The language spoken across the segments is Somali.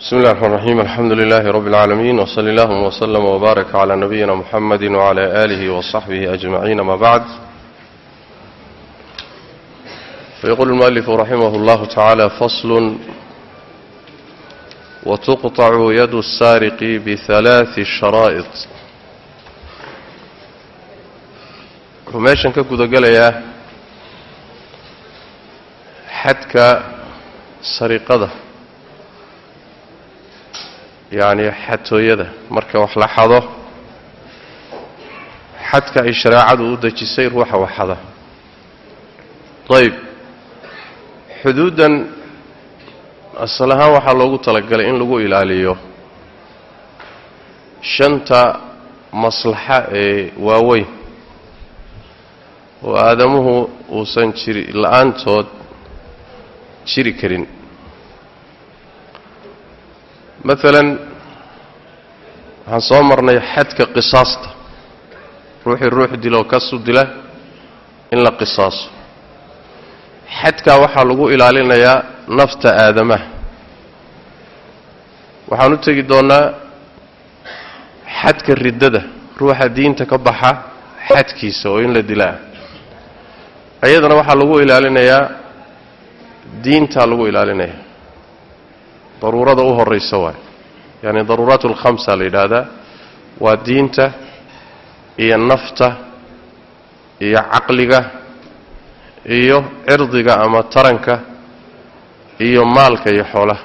bsmi اllahi الرحmn الرaxيm alxamdu لilh rb العaalamiin wslى اllهma وslm وbaarak عlى nabiyina mxamadi وعlى آlih وصaxbih أجmaعin ama bعd fayqul الmuأlif raximah اllah taعalى fasl wتuqطc yad الsariqi bثalaaثi sharaaئط wuxuu meeshan ka guda gelayaa xadka sariqada yacni xatooyada. Marka wax la xado xadka ay shareecadu u dejisay ruuxa waxxada ayb xuduuddan asal ahaan waxaa loogu talagalay in lagu ilaaliyo shanta maslaxa ee waaweyn. Oo aadamuhu uusan jiri la'aantood jiri karin. Maalan waxaan soo marnay xadka qisaasta. Ruuxii ruux diloo kasu dila in la qisaaso. Xadkaa waxaa lagu ilaalinayaa nafta aadamaha. Waxaan u tegi doonnaa xadka riddada ruuxa diinta ka baxa xadkiisa oo in la dilaa iyadana waxaa lagu ilaalinayaa diintaa lagu ilaalinaya daruurada u horaysa waay yacni daruuraat alkhamsa la yidhaahdaa waa diinta iyo nafta iyo caqliga iyo cirdiga ama taranka iyo maalka iyo xoolaha.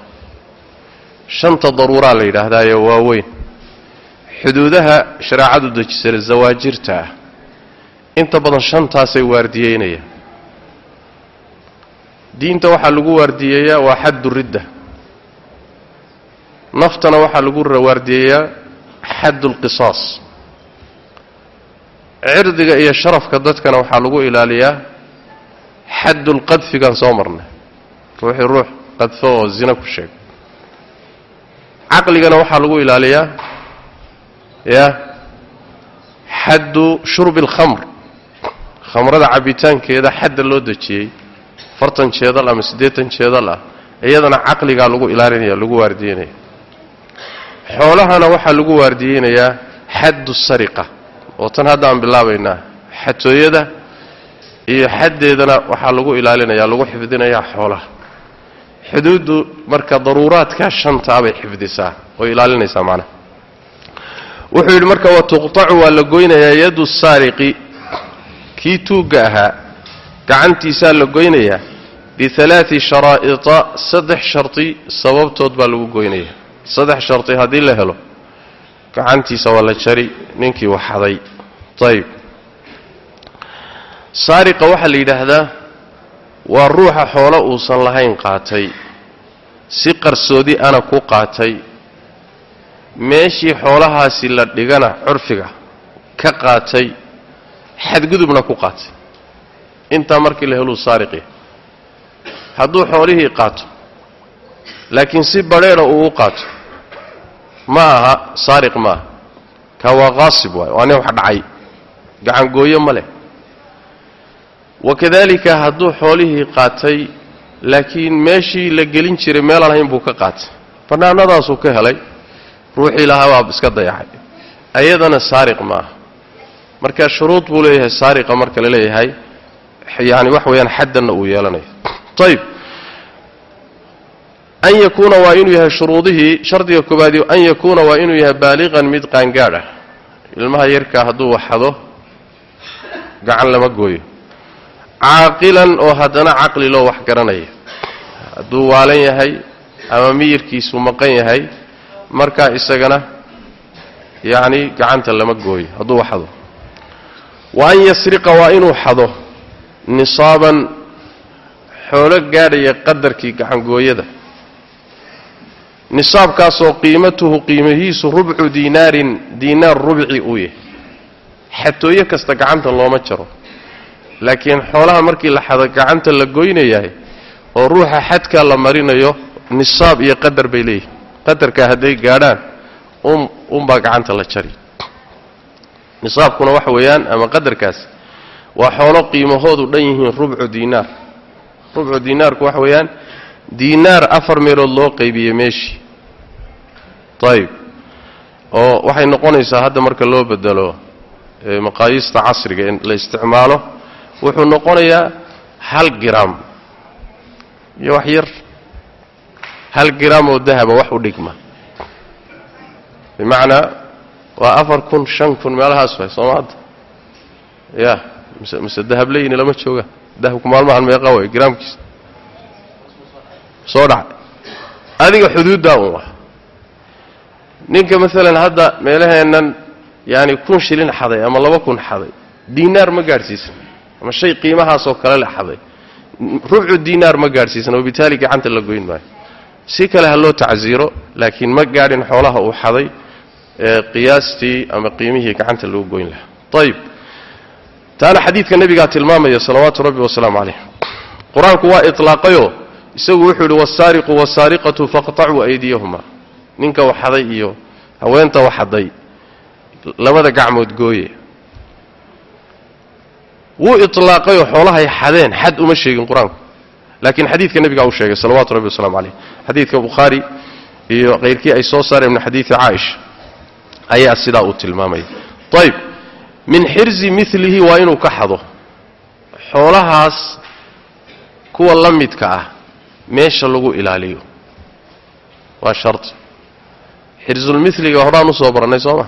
Shanta daruuraa la yidhaahdaaye waaweyn. Xuduudaha shareecadu dejisana zawaajirta ah. Inta badan shantaasay waardiyeynayaan. Diinta waxaa lagu waardiyeeyaa waa xaddu ridda naftana waxaa lagu waardiyeeyaa xaddu lqisaas cirdiga iyo sharafka dadkana waxaa lagu ilaaliyaa xaddu lqadfigaan soo marnay ruuxii ruux qadfo oo zina ku sheega caqligana waxaa lagu ilaaliyaa ya xaddu shurbi alkhamr khamrada cabbitaankeeda xadda loo dejiyey fartan jeedal ama siddeetan jeedal ah iyadana caqligaa lagu ilaalinaya lagu waardiyeynaya xoolahana waxaa lagu waardiyeynayaa xaddu sariqa oo tan hadda aan bilaabaynaa xatooyada iyo xaddeedana waxaa lagu ilaalinayaa lagu xifdinayaa xoolaha. Xuduuddu marka daruuraadkaa shantaa bay xifdisaa oo ilaalinaysaa macnaha. Wuxuu yidhi marka wa tuqtacu waa la goynayaa yaddu saariqi. Kii tuugga ahaa gacantiisaa la goynayaa bialaai sharaa'ita saddex shardi sababtood baa lagu goynayaa saddex shardi haddii la helo gacantiisa waa la jari ninkii waxaday ayb saariqa waxaa la yidhaahdaa waa ruuxa xoolo uusan lahayn qaatay. Si qarsoodi ana ku qaatay. Meeshii xoolahaasi la dhigana curfiga ka qaatay. Xadgudubna ku qaatay. Intaa markii la heluu saariqya hadduu xoolihii qaato laakiin si badheedha uu u qaato ma aha saariq ma aha kaa waa qaasib waay waa nin wax dhacay. Gacangooyo ma leh. Wakadalika hadduu xoolihii qaatay laakiin meeshii la gelin jiray meelaan hayn buu ka qaatay. Bannaanadaasuu ka helay ruuxii lahaa baa iska dayacay ayadana saariq ma aha marka shuruud buu leeyahay saariqa marka la leeyahay yani wax weeyaan xaddanna uu yeelanayo ayb an yakuuna waa inuu yahay shuruudihii shardiga koobaadi an yakuuna waa inuu yahay baaliqan mid qaangaadh ah ilmaha yarkaa hadduu waxado gacan lama gooyo caaqilan oo haddana caqli loo wax garanaya hadduu waalan yahay ama miyirkiisu maqan yahay markaa isagana yacni gacanta lama gooyo hadduu waxado wa an yasriqa waa inuu xado nisaaban xoolo gaadhaya qadarkii gacangooyada nisaabkaasoo qiimatuhu qiimihiisu rubcu diinaarin diinaar rubci uu yahay xatooyo kasta gacanta looma jaro. Laakiin xoolaha markii la xado gacanta la goynayahay oo ruuxa xadkaa la marinayo nisaab iyo qadar bay leeyihiin qadarkaa hadday gaadhaan un unbaa gacanta la jari. Nisaabkuna waxa weeyaan ama qadarkaas waa xoolo qiimahoodu dhan yihiin rubcu diinaar rubcu diinaarku waxa weeyaan diinaar afar meelood loo qaybiyey meeshii ayib oo waxay noqonaysaa hadda marka loo bedelo maqaayiista casriga in la isticmaalo wuxuu noqonayaa hal gram. Iyo wax yar. Hal gram oo dahaba wax u dhigma. Bimacnaa waa afar kun shan kun meelahaas waay sooma hadda ya mise mise dahableyni lama jooga. Dahabku maalmahan meeqa way gramkiisa soo dhacay adiga xuduuddaa un waa ninka maalan hadda meelaheennan yaani kun shilin xaday ama laba kun xaday diinaar ma gaadhsiisan ama shay qiimahaasoo kale la xaday. Rubcu diinaar ma gaadhsiisan wabitaali gacanta la goyn maayo. Si kale ha loo tacsiiro laakiin ma gaadhin xoolaha uu xaday qiyaastii ama qiimihii gacanta lagu goyn lahaa. Ayib taana xadiidka nebigaa tilmaamaya salawaatu rabbi wasalaamu calayh qur'aanku waa itlaaqayoo isagu wuxuu yidhi wasaariqu wasaariqatu faqtacuu aydiyahuma ninka waxaday iyo haweenta waxaday labada gacmood gooye. Wuu itlaaqayoo xoolahay xadeen xad uma sheegin qur'aanku. Laakiin xadiidka nebigaa uu sheegay salawaatu rabbi wasalaamu calayh. Xadiidka bukhaari iyo kayrkii ay soo saareen min xadiidi caaisha ayaa sidaa uu tilmaamaya ayib min xirzi milihi waa inuu ka xado xoolahaas kuwa la midka ah meesha lagu ilaaliyo. Waa shardi xirsulmiliga horaan u soo barannay soo ma?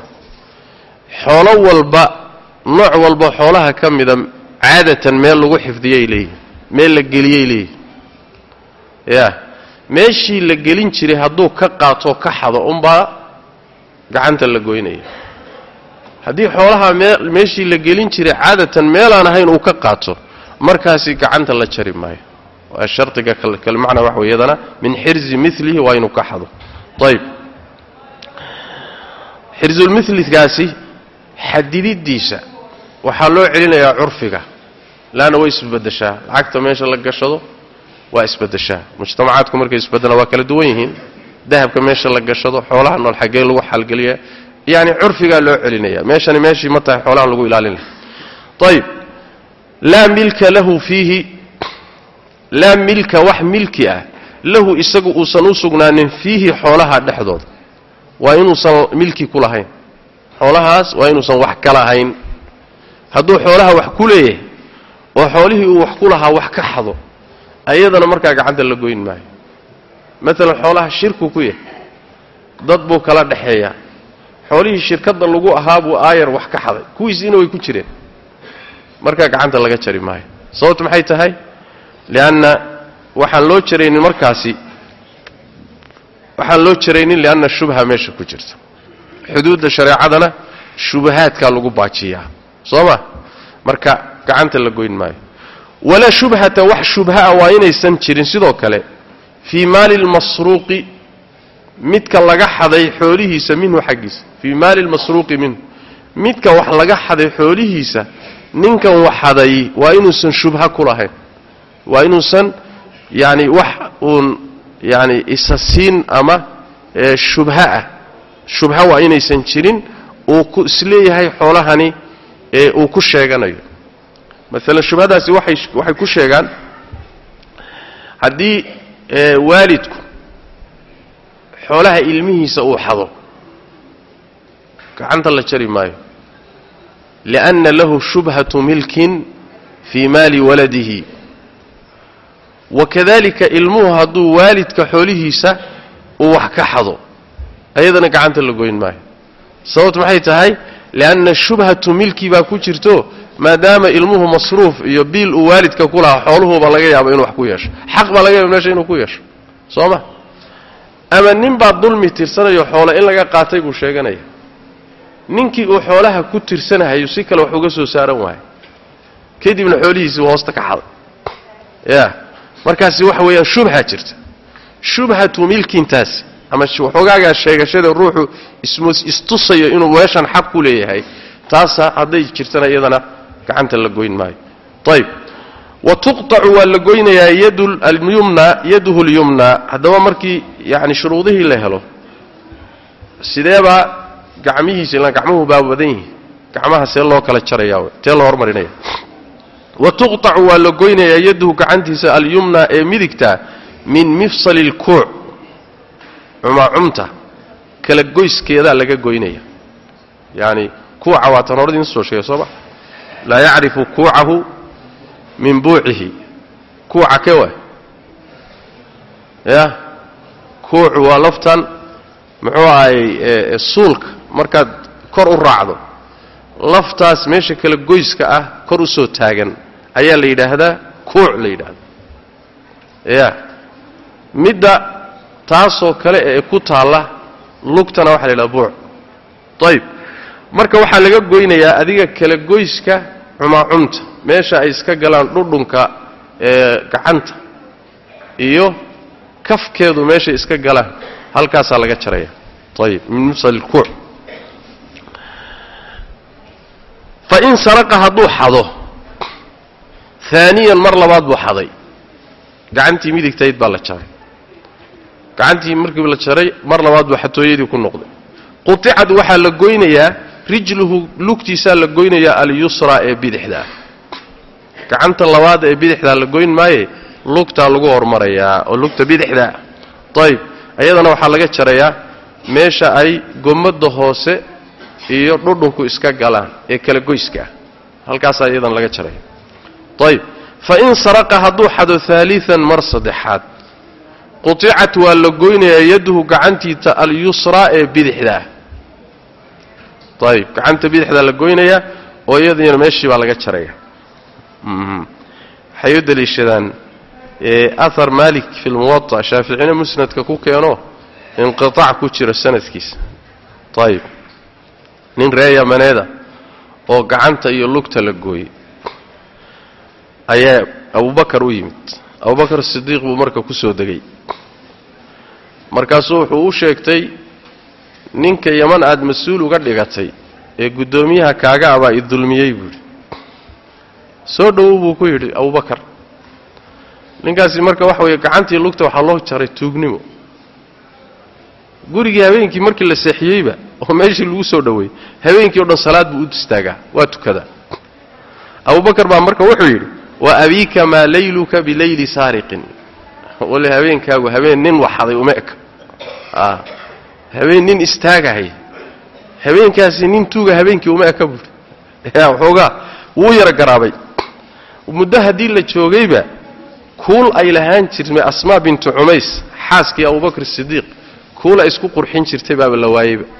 Xoolo walba nooc walba xoolaha ka mida caadatan meel lagu xifdiyay leeyihiin meel la geliyay leeyihiin ya meeshii la gelin jiray hadduu ka qaatoo ka xado unbaa gacanta la goynaya haddii xoolaha meeshii la gelin jiray caadatan meelaan ahayn uu ka qaato markaasi gacanta la jari maayo shardiga kale macnaa waxa wey yadana min xirzi milihi waa inuu ka xado. Ayib. Xirsulmilikaasi xadididiisa waxaa loo celinayaa curfiga laanna way isbedeshaa. Lacagta meesha la gashado waa isbedeshaa. Mujtamacaadku markay isbedelaan waa kala duwan yihiin. Dahabka meesha la gashado xoolaha nool xaggee lagu xalgeliya yani curfigaa loo celinaya meeshani meeshii ma tahay xoolaha lagu ilaalin laha ayib. Laa milka lahu fiihi laa milka wax milki ah lahu isagu uusan u sugnaanin fiihi xoolaha dhexdooda waa inuusan milki ku lahayn. Xoolahaas waa inuusan wax ka lahayn. Hadduu xoolaha wax ku leeyahay oo xoolihii uu wax ku lahaa wax ka xado ayadana markaa gacanta la goyn maayo. Maalan xoolaha shirku ku yahay dad buu kala dhexeeyaa. Xoolihii shirkadda lagu ahaa buu aayar wax ka xaday. Kuwiisiina way ku jireen. Markaa gacanta laga jari maayo. Sababtu maxay tahay lianna waxaan loo jaraynin markaasi waxaan loo jaraynin lianna shubha meesha ku jirta xuduudda shareecadana shubahaadkaa lagu baajiyaa soo ma marka gacanta la goyn maayo walaa shubhata wax shubhaa waa inaysan jirin sidoo kale fii maali lmasruuqi midka laga xaday xoolihiisa minhu xaggiisa fii maali lmasruuqi minhu midka wax laga xaday xoolihiisa ninkan wax xaday waa inuusan shubha ku lahayn waa inuusan yani wax uun yani isa siin ama shubha ah. Shubha waa inaysan jirin uu ku is leeyahay xoolahani ee uu ku sheeganayo. Maalan shubhadaasi waxay waxay ku sheegaan haddii waalidku xoolaha ilmihiisa uu xado gacanta la jari maayo. Lianna lahu shubhatu milkin fii maali waladihi wakadalika ilmuhu hadduu waalidka xoolihiisa uu wax ka xado. Ayadana gacanta la goyn maayo. Sababtu maxay tahay? Lianna shubhatu milki baa ku jirto maadaama ilmuhu masruuf iyo biil uu waalidka ku lahaa xooluhuba laga yaabo inuu wax ku yeesho. Xaq baa laga yaaba meesha inuu ku yeesho. Soo ma? Ama nin baa dulmi tirsanayo xoolo in laga qaatay buu sheeganaya. Ninkii uu xoolaha ku tirsanahayo si kale wax uga soo saaran waayo. Kadibna xoolihiisii hoosta ka xaday ya markaasi waxa weeyaan shubha jirta. Shubhatu milkintaasi ama waxoogaagaa sheegashada ruuxu istusayo inuu meeshan xaq ku leeyahay taasa hadday jirtana iyadana gacanta la goyn maayo. Ayb wa tuqطacu waa la goynayaa yumna yaduhu lyumna haddaba markii yani shuruudihii la helo sideebaa gacmihiisa ilaan gacmuhu baa badan yihi gacmaha see loo kala jaraya tee loo hormarinaya wa tuqطacu waa la goynayaa yaduhu gacantiisa alyumna ee midigta min mifsali اlkuuc cumaacumta kala goyskeedaa laga goynaya. Yacani kuuca waatan horadii insoo sheegay sooma laa yacrifu kuucahu min buucihi. Kuuca ke waay? Ya? Kuucu waa laftan muxuu ahay suulka. Markaad kor u raacdo laftaas meesha kala goyska ah kor u soo taagan ayaa la yidhaahdaa kuuc la yidhaahda ya midda taasoo kale ee ku taalla lugtana waxaa la yidhahda buuc. Ayib marka waxaa laga goynayaa adiga kala goyska cumaacumta meesha ay iska galaan dhudhunka ee gacanta iyo kafkeedu meeshay iska galaan. Halkaasaa laga jaraya. Ayib min mufsal ilkuuc fain saraqa hadduu xado aaniyan mar labaad buu xaday. Gacantii midigtayd baa la jaray. Gacantii markii la jaray mar labaad buu xatooyadii ku noqday. Quicad waxaa la goynayaa rijluhu lugtiisaa la goynayaa alyusraa ee bidixdaa. Gacanta labaad ee bidixdaa la goyn maaye lugtaa lagu hormarayaa oo lugta bidixdaa. Ayib iyadana waxaa laga jarayaa meesha ay gomadda hoose iyo dhudhunku iska galaan ee kala goyska. Ah halkaasaa iyadana laga jaraya ayib fa in saraqa hadduu xado aalian mar saddexaad quطicat waa la goynayaa yaduhu gacantiita alyusraa ee bidixdaa ayib gacanta bidixdaa la goynayaa oo iyadana meeshii baa laga jaraya waxay u daliishadaan ahar malik fi lmuwaطa shaaficina musnadka ku keeno inqiطaac ku jira sanadkiisa ayib nin ree yamaneeda oo gacanta iyo lugta la gooyey ayaa abubakar u yimid. Abubakar sidiiq buu marka ku soo degay. Markaasuu wuxuu u sheegtay ninka yaman aad mas'uul uga dhigatay ee guddoomiyaha kaaga abaa i dulmiyey buuhi soo dhowow buu ku yidhi abubakar ninkaasi marka waxa weeye gacantii lugta waxaa loo jaray tuugnimo. Gurigii habeenkii markii la seexiyeyba oo meeshii lagu soo dhoweeyey habeenkii o dhan salaad buu u istaagaa waa tukadaa abubakar baa marka wuxuu yidhi wa abiika maa layluka bilayli saariqin. Wale habeenkaagu habeen nin waxaday uma eka habeen nin istaagahaya habeenkaasi nin tuuga habeenkii uma eka buuri waxoogaa wuu yara garaabay. Muddo haddii la joogayba kuul ay lahaan jirtay asmaa bintu cumays xaaskii abubakr sidiiq kuul ay isku qurxin jirtay baaba la waayeyba.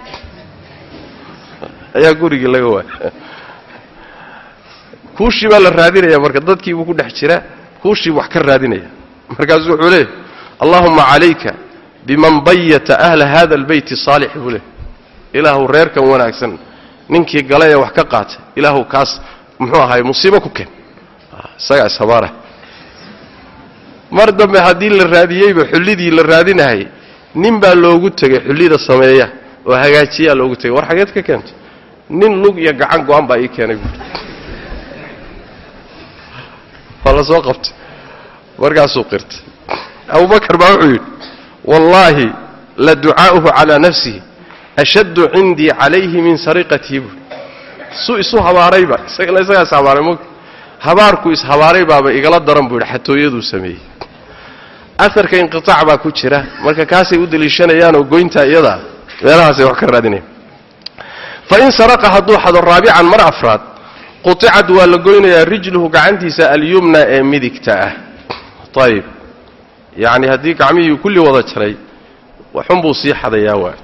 Ayaa gurigii laga waayay kuushii baa la raadinaya marka dadkiibuu ku dhex jira kuushiibu wax ka raadinaya. Markaasuu wuxuu leeyahy allahuma calayka biman bayata ahla hada albeyti saalix buu leey ilaahu reerkan wanaagsan ninkii galay ee wax ka qaatay ilaahu kaas muxuu ahaay musiibo ku keen. Isagaa ishabaara mar dambe haddii la raadiyeyba xullidii la raadinahayay nin baa loogu tegay xullida sameeya oo hagaajiyaa loogu tegay. War xageed ka keentay. Nin lug iyo gacan go-an baa ii keenay buui waa la soo qabtay. Markaasuu qirtay. Abubakar baa wuxuu yidhi wallaahi la ducaa'uhu calaa nafsihi ashaddu cindii calayhi min sariqatihi buui su isu habaarayba isagana isagaas habaaray mog habaarku ishabaaray baaba igala daran buu yidhi xatooyaduu sameeyey. Aarka inqiaac baa ku jira marka kaasay u deliishanayaanoo goyntaa iyadaa meelahaasay wax ka raadinayan fain saraqa hadduu xado raabican mar afraad quicad waa la goynayaa rijluhu gacantiisa alyumna ee midigta ah. Ayib yacni haddii gacmihii kulli wada jaray waxunbuu sii xadayaa waay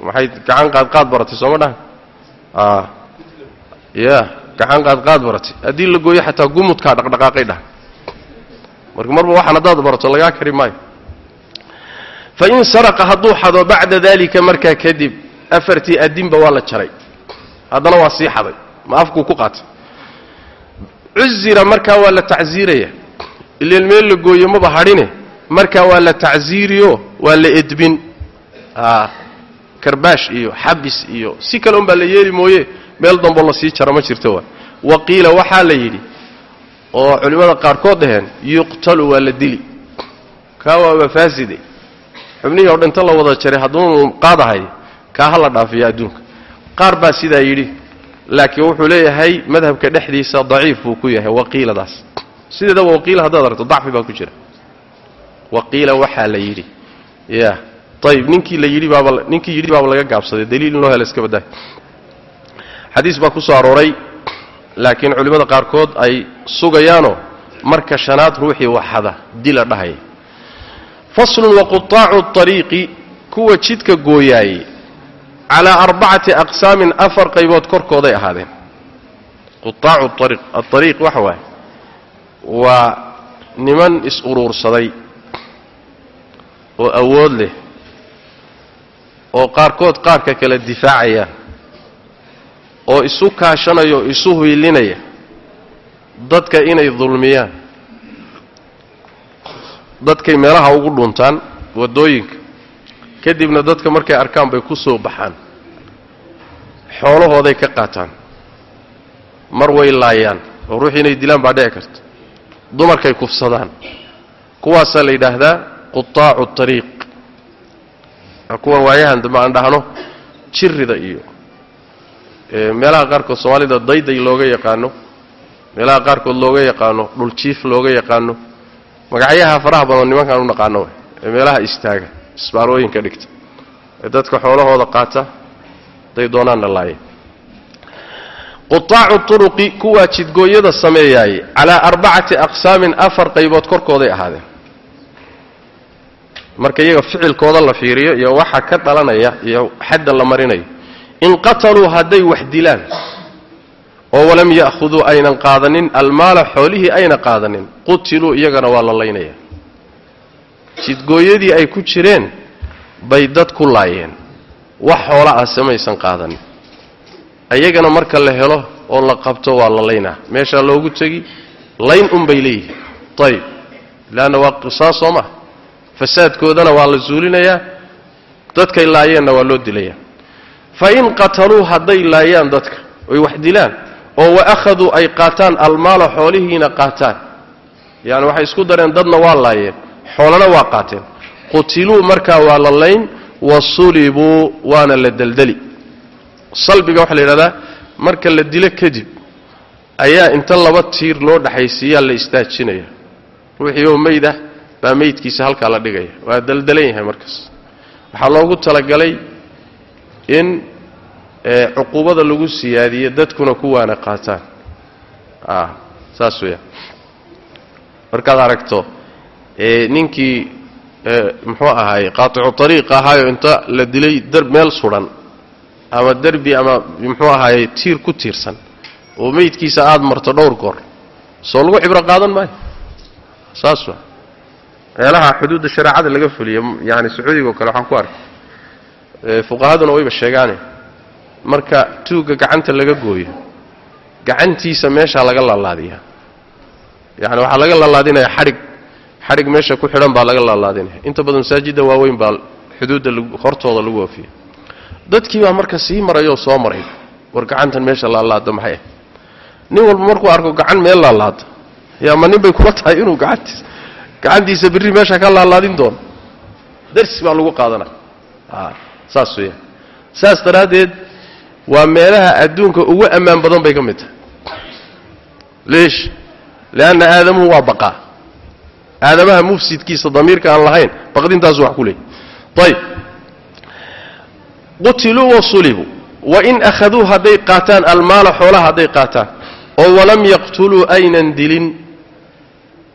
maxay gacan qaadqaad baratay sooma dhahan ya gacan qaadqaad baratay. Haddii la gooyo xataa gumudkaa dhaqdhaqaaqay dhahan marka marba waxaan haddaad barato lagaa kari maayo. Fain saraqa hadduu xado bacda dalika markaa kadib afartii adinba waa la jaray. Haddana waa sii xaday ma afkuu ku qaatay. Cuzira markaa waa la tacsiiraya ileen meel la gooyo maba hadhine markaa waa la tacsiiriyo waa la edbin. Karbaash iyo xabis iyo si kale un baa la yeeli mooye meel damboo la sii jaro ma jirto waa. Wa qiila waxaa la yidhi oo culimmada qaarkood dhaheen yuqtalu waa la dili. Kaa waaba faaside xubnihii oo dhinto la wada jaray hadduunu qaadahay kaa ha la dhaafiya adduunka. Qaar baa sidaa yidhi laakiin wuxuu leeyahay madhabka dhexdiisa daciif buu ku yahay waqiiladaas. Sideedaba waqiila haddaad aragto dacfi baa ku jira. Waqiila waxaa la yidhi ya ayib ninkii la yidhi baaba ninkii yidhi baaba laga gaabsaday daliil in loo hela iska baddahay xadiis baa ku arooray laakiin culimmada qaarkood ay sugayaanoo marka shanaad ruuxii waxada dila dhahaya faslun waquaacu ariiqi kuwa jidka gooyaayey calaa arbacati aqsaamin afar qaybood korkooday ahaadeen quaacu ariiq aariiq waxa waaye waa niman is-uruursaday oo awood leh oo qaarkood qaarka kale difaacayaan oo isu kaashanaya oo isu hiilinaya dadka inay dulmiyaan dadkay meelaha ugu dhuntaan waddooyinka kadibna dadka markay arkaan bay ku soo baxaan. Xoolahooday ka qaataan. Mar way laayaan. Oo ruux inay dilaan baa dhici karta. Dumarkay kufsadaan. Kuwaasaa la yidhaahdaa qutaacu tariiq. Kuwan waayahan dambe aan dhahno jirrida iyo meelaha qaarkood soomaalida dayday looga yaqaano meelaha qaarkood looga yaqaano dhuljiif looga yaqaano. Magacyaha faraha badan nimankaan u naqaano ee meelaha istaaga isbaarooyinka dhigta. Ee dadka xoolahooda qaata day doonaanna laaya qutaacu turuqi kuwaa jidgooyada sameeyaayey calaa arbacati aqsaamin afar qaybood korkooday ahaadeen. Marka iyaga ficilkooda la fiiriyo iyo waxa ka dhalanaya iyo xadda la marinayo in qataluu hadday wax dilaan oo walam ya'khuduu aynan qaadanin almaala xoolihii ayna qaadanin qutiluu iyagana waa la laynaya jidgooyadii ay ku jireen bay dad ku laayeen. Wax xoola ah samaysan qaadanin iyagana marka la helo oo la qabto waa la laynaa. Meeshaa loogu tegi layn unbay leeyihiin. Ayib leanna waa qisaas soo maa fasaadkoodana waa la suulinayaa dadkay laayeenna waa loo dilayaa. Fa in qataluu hadday laayaan dadka oy wax dilaan oo wa akhaduu ay qaataan almaala xoolihiina qaataan. Yani waxay isku dareen dadna waa laayeen xoolana waa qaateen. Qutiluu markaa waa la layn wa sulibuu waana la deldeli salbiga waxaa la yidhahdaa marka la dilo kadib ayaa inta laba tiir loo dhexaysiiyaa la istaajinaya. Ruuxii oo meyd ah baa meydkiisa halkaa la dhigaya. Waa daldalan yahay markaas. Waxaa loogu talagalay in cuquubada lagu siyaadiyo dadkuna kuwaana qaataan. Saas weeyaan. Markaad aragto ninkii muxuu ahaay qaaticu ariiq ahaayo inta la dilay meel sudan ama derbi ama muxuu ahaaye tiir ku tiirsan oo meydkiisa aada marto dhowr goor. Soo lagu cibro qaadan maayo? Saas wa meelaha xuduudda shareecada laga fuliyo yani sacuudiga o kale waxaan ku arkay fuqahaduna wayba sheegaane. Marka tuugga gacanta laga gooyo gacantiisa meeshaa laga laalaadiyaa. Yani waxaa laga laalaadinaya xadhig xadhig meesha ku xidhan baa laga laalaadinaya inta badan masaajidda waaweyn baa xuduudda hortooda lagu oofiya dadkii baa marka sii marayoo soo maray. War gacantan meesha laalaada maxay? Ah nin walba markuu arko gacan meel laalaada yaa ma nin bay kula tahay inuu gacantiisa gacantiisa birri meesha ka laalaadin doono darsi baa lagu qaadana saas weeyaan saas daraaddeed waa meelaha adduunka ugu ammaan badan bay ka mid tahay. Leesh leanna aadamuhu waa baqaa aadamaha mufsidkiisa damiirka aan lahayn baqdintaasu wax ku leeyay ayb qutiluu wasulibuu wain akhaduu hadday qaataan almaala xoolaha hadday qaataan. Oo walam yaqtuluu aynan dilin.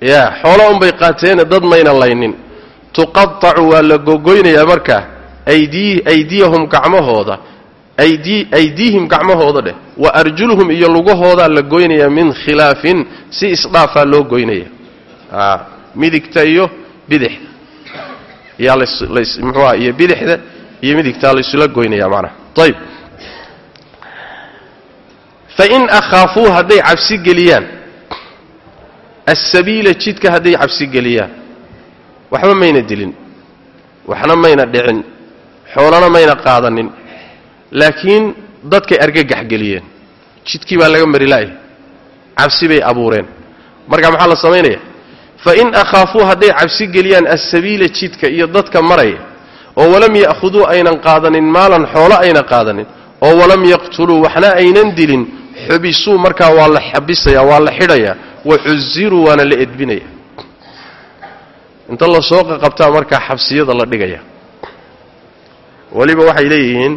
Ya xoola unbay qaateene dad maynan laynin. Tuqatacu waa la gogoynayaa markaa aydiyahum gacmahooda. Aydiihim gacmahooda dheh. Wa arjuluhum iyo lugahoodaa la goynayaa min khilaafin si isdhaafaa loo goynaya midigta iyo bidixda. Yaa mxuuah iyo bidixda iyo midigtaa laysula goynaya macnaha. Ayb fain akhaafuu hadday cabsi geliyaan asabiila jidka hadday cabsi geliyaan waxba mayna dilin waxna mayna dhicin xoolana mayna qaadanin laakiin dadkay argagax geliyeen. Jidkii baa laga mari la'yahay cabsi bay abuureen. Marka maxaa la samaynaya fain akhaafuu hadday cabsi geliyaan asabiila jidka iyo dadka maraya oo walam ya'khuduu aynan qaadanin maalan xoolo ayna qaadanin oo walam yaqtuluu waxna aynan dilin xubisuu markaa waa la xabisaya waa la xidhayaa wa cusiruu waana la edbinaya. Inta la soo qaqabtaa markaa xabsiyada la dhigaya. Weliba waxay leeyihiin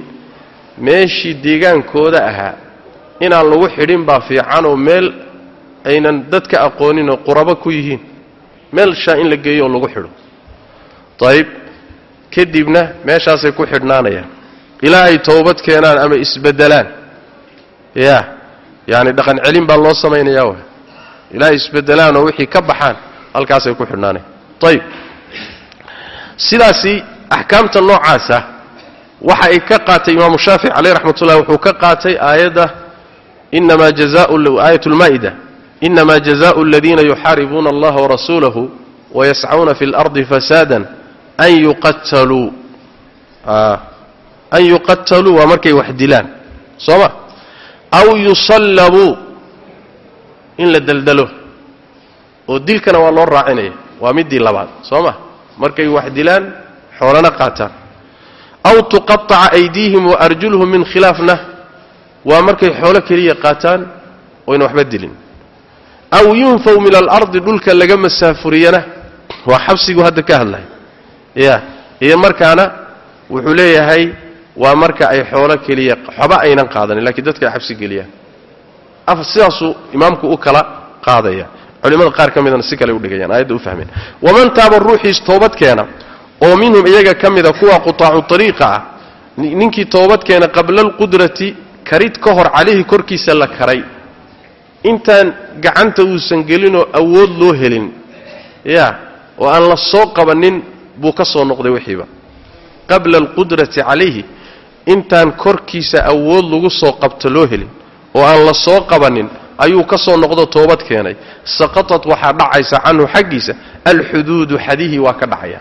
meeshii deegaankooda ahaa inaan lagu xidhin baa fiicanoo meel aynan dadka aqooninoo qurabo ku yihiin meelshaa in la geeyo oo lagu xidho. Ayib kadibna meeshaasay ku xidhnaanayaan. Ilaa ay towbad keenaan ama isbeddelaan. Ya. Yacani dhaqan celin baa loo samaynayaa wa ilaa ay isbeddelaan oo wixii ka baxaan halkaasay ku xidhnaanayan ayib sidaasi axkaamta noocaasa waxa ay ka qaatay imaamu shaafic caleyh raxmat ullahi wuxuu ka qaatay aayadda inamaa jazau aayat lmaa'ida inama jazaءu aladiina yuxaaribuuna allaha warasuulahu wayascauna fi اlardi fasaada an yuqataluu an yuqataluu waa markay wax dilaan soo ma aw yusallabuu in la deldelo oo dilkana waa loo raacinaya waa midii labaad soo ma markay wax dilaan xoolana qaataan aw tuqaطaca aydiihim waarjuluhum min khilaafna waa markay xoolo keliya qaataan oyna waxba dilin aw yunfaw min alardi dhulka laga masaafuriyana waa xabsigu hadda ka hadlay ya iyo markaana wuxuu leeyahay waa marka ay xoolo keliya xoba aynan qaadanin lakiin dadka xabsi geliyaan sidaasuu imaamku u kala qaadaya culimada qaar ka midana si kale udhigayaan aayadda u fahmeen waman taaba ruuxiis toobad keena oo minhum iyaga ka mida kuwa qutaacu ariiqa ah ninkii toobad keena qabla alqudrati karid ka hor calayhi korkiisa la karay intaan gacanta uusan gelinoo awood loo helin. Ya oo aan la soo qabanin buu ka soo noqday wixiiba. Qabla alqudrati calayhi intaan korkiisa awood lagu soo qabto loo helin oo aan la soo qabanin ayuu ka soo noqdo toobad keenay. Saqatat waxaa dhacaysa canhu xaggiisa alxuduudu xadihii waa ka dhacaya.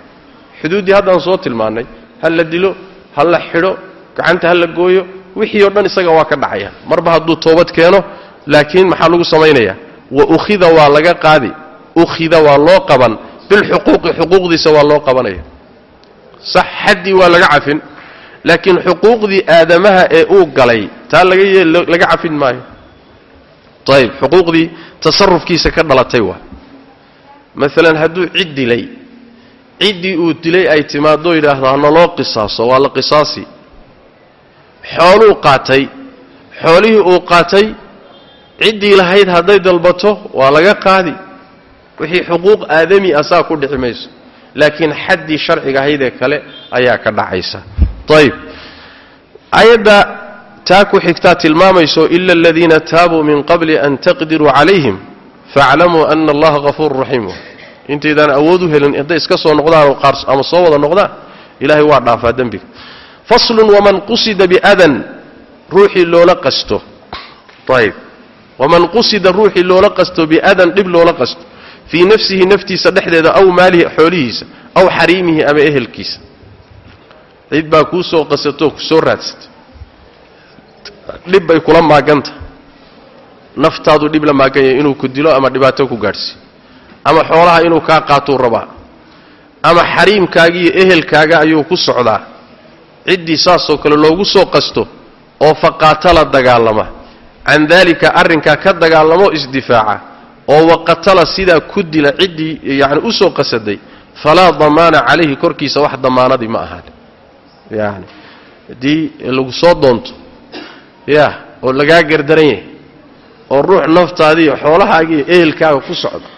Xuduuddii haddaan soo tilmaannay ha la dilo ha la xidho gacanta ha la gooyo wixii o dhan isaga waa ka dhacaya. Marba hadduu toobad keeno laakiin maxaa lagu samaynayaa wa ukhida waa laga qaadi ukhida waa loo qaban bilxuquuqi xuquuqdiisa waa loo qabanaya. Sax xaddii waa laga cafin laakiin xuquuqdii aadamaha ee uu galay taa laga laga cafin maayo. Ayib xuquuqdii tasarufkiisa ka dhalatay waa. Maalan hadduu cid dilay ciddii uu dilay ay timaadoo yidhaahdo hanaloo qisaaso waa la qisaasi. Xooluu qaatay xoolihii uu qaatay ciddii lahayd hadday dalbato waa laga qaadi. Wixii xuquuq aadami ah saa ku dhici mayso. Laakiin xaddii sharciga ahaydee kale ayaa ka dhacaysa. Ayib ayadda taa ku xigtaa tilmaamayso ila aladiina taabuu min qabli an taqdiruu calayhim faaclamuu ana allaha hafuuru raxiim. Intaydaan awood u helin hadday iska soo noqdaan ama soo wada noqdaan ilahay waa dhaafaa dembiga faslun waman qusida biadan ruuxii loola qasto. Ayib waman qusida ruuxii loola qasto biadan dhib loola qasto fii nafsihi naftiisa dhexdeeda aw maalihi xoolihiisa aw xariimihi ama ehelkiisa cid baa kuu soo qasatoo ku soo raadsatay dhib bay kula maaganta naftaadu dhib la maagan yahay inuu ku dilo ama dhibaato ku gaadhsiiyo ama xoolaha inuu kaa qaatuu rabaa ama xariimkaaga iyo ehelkaaga ayuu ku socdaa ciddii saasoo kale loogu soo qasto oo faqaatala dagaalama can daalika arrinkaa ka dagaalamo isdifaaca oo waqatala sidaa ku dila ciddii yacni u soo qasaday falaa damaana calayhi korkiisa wax damaanadii ma ahaan yani haddii lagu soo doonto ya oo lagaa gardaran yahay oo ruux naftaadii iyo xoolahaaga iyo ehelkaaga ku socda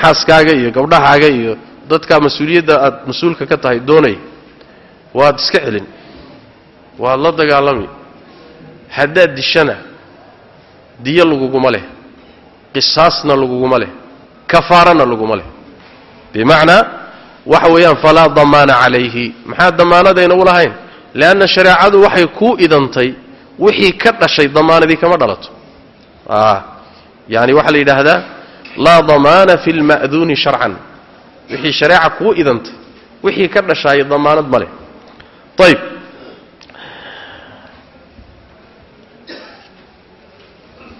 xaaskaaga iyo gabdhahaaga iyo dadka mas'uuliyadda aad mas'uulka ka tahay doonaya waad iska celin waad la dagaalami haddaad dishana diyo laguguma leh qisaasna laguguma leh kafaarana laguma leh. Bimacnaa waxa weeyaan falaa damaana calayhi. Maxaa damaanadayna u lahayn? Leanna shareecadu waxay kuu idantay wixii ka dhashay damaanadii kama dhalato. Yani waxaa la yidhaahdaa laa damaana fi lma'duuni sharcan. Wixii shareeca kuu idantay wixii ka dhashaaya damaanad ma leh. Ayb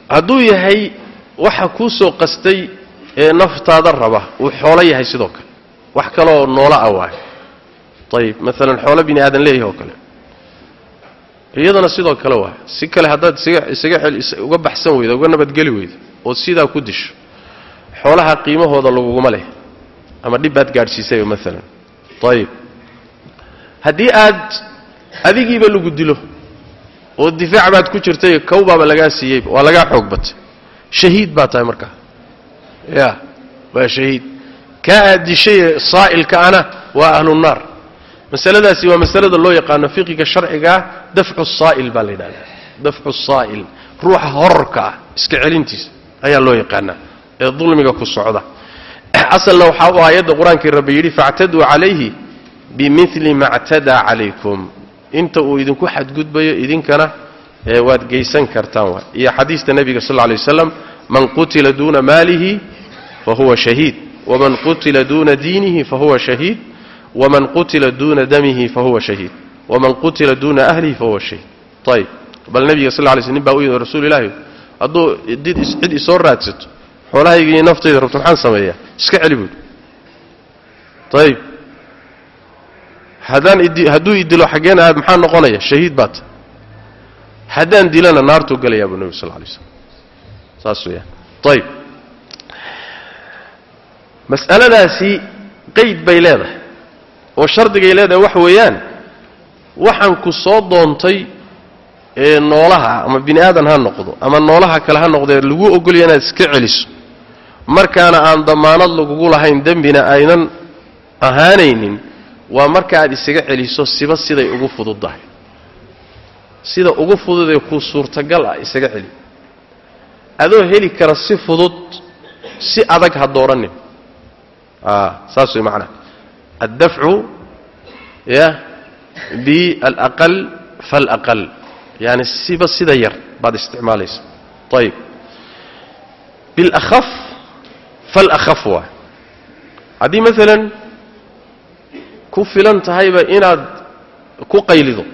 hadduu yahay waxa kuu soo qastay ee naftaada raba uu xoolo yahay sidoo kale. Wax kaleoo noola ah waay ayib maalan xoolo bini aadan leeyahay oo kale. Iyadana sidoo kale waay si kale haddaad isaga uga baxsan weydo uga nabadgeli weydo ood sidaa ku disho xoolaha qiimahooda laguguma leh ama dhib baad gaadhsiisayba maalan ayib haddii aad adigiiba lagu dilo oo difaac baad ku jirtay kow baaba lagaa siiyeyba waa lagaa xoog batay. Shahiid baa tahay markaa ya waa shahiid. Kaa aad saa'ilka ana waa ahlunaar. Masaladaasi waa masalada loo yaqaano fiqiga sharcigaa dafcu saa'il baa la yidhahdaa. Dafcu saa'il ruuxa horarka ah iska celintiisa ayaa loo yaqaanaa ee dulmiga ku socda. Asalna waxaa u aayadda qur'aankii rabbi yidhi faactaduu calayhi bimili ma ctadaa calaykum inta uu idinku xadgudbayo idinkana waad geysan kartaan waay iyo xadiista nebiga sal lla lay waslam man qutila duuna maalihi fahuwa shahiid. Waman qutila duuna diinihi fahuwa shahiid. Waman qutila duuna damihi fahuwa shahiid. Waman qutila duuna ahlihi fahuwa shahiid. Ayib bal nebiga sal lay sl nin baa u yimid rasuul ilaahi hadduu cid isoo raadsato xoolahaygii naftayda rabto maxaan sameeyaa? Iska celi ayib haddaan hadduu idilo xaggeen aad maxaa noqonaya? Shahiid baata haddaan dilana naartuu gelayaa buu nebigu sal lay slam saas weyaan ayib mas'aladaasi qeyd bay leedahay. Oo shardigay leedahay waxa weeyaan. Waxaan ku soo doontay ee noolaha ama bini aadan ha noqdo ama noolaha kale ha noqdee lagu ogolya inaad iska celiso. Markaana aan damaanad lagugu lahayn dembina aynan ahaanaynin waa marka aad isaga celiso siba siday ugu fududdahay sida ugu fududee kuu suurtagal ah isaga celi. Adoo heli kara si fudud si adag ha dooranin. Saas way macnaha addafcu ya bialaqal falaqal. Yani siba sida yar baad isticmaalaysa. Ayib bilahaf falahaf waa. Haddii maalan ku filan tahayba inaad ku qaylido.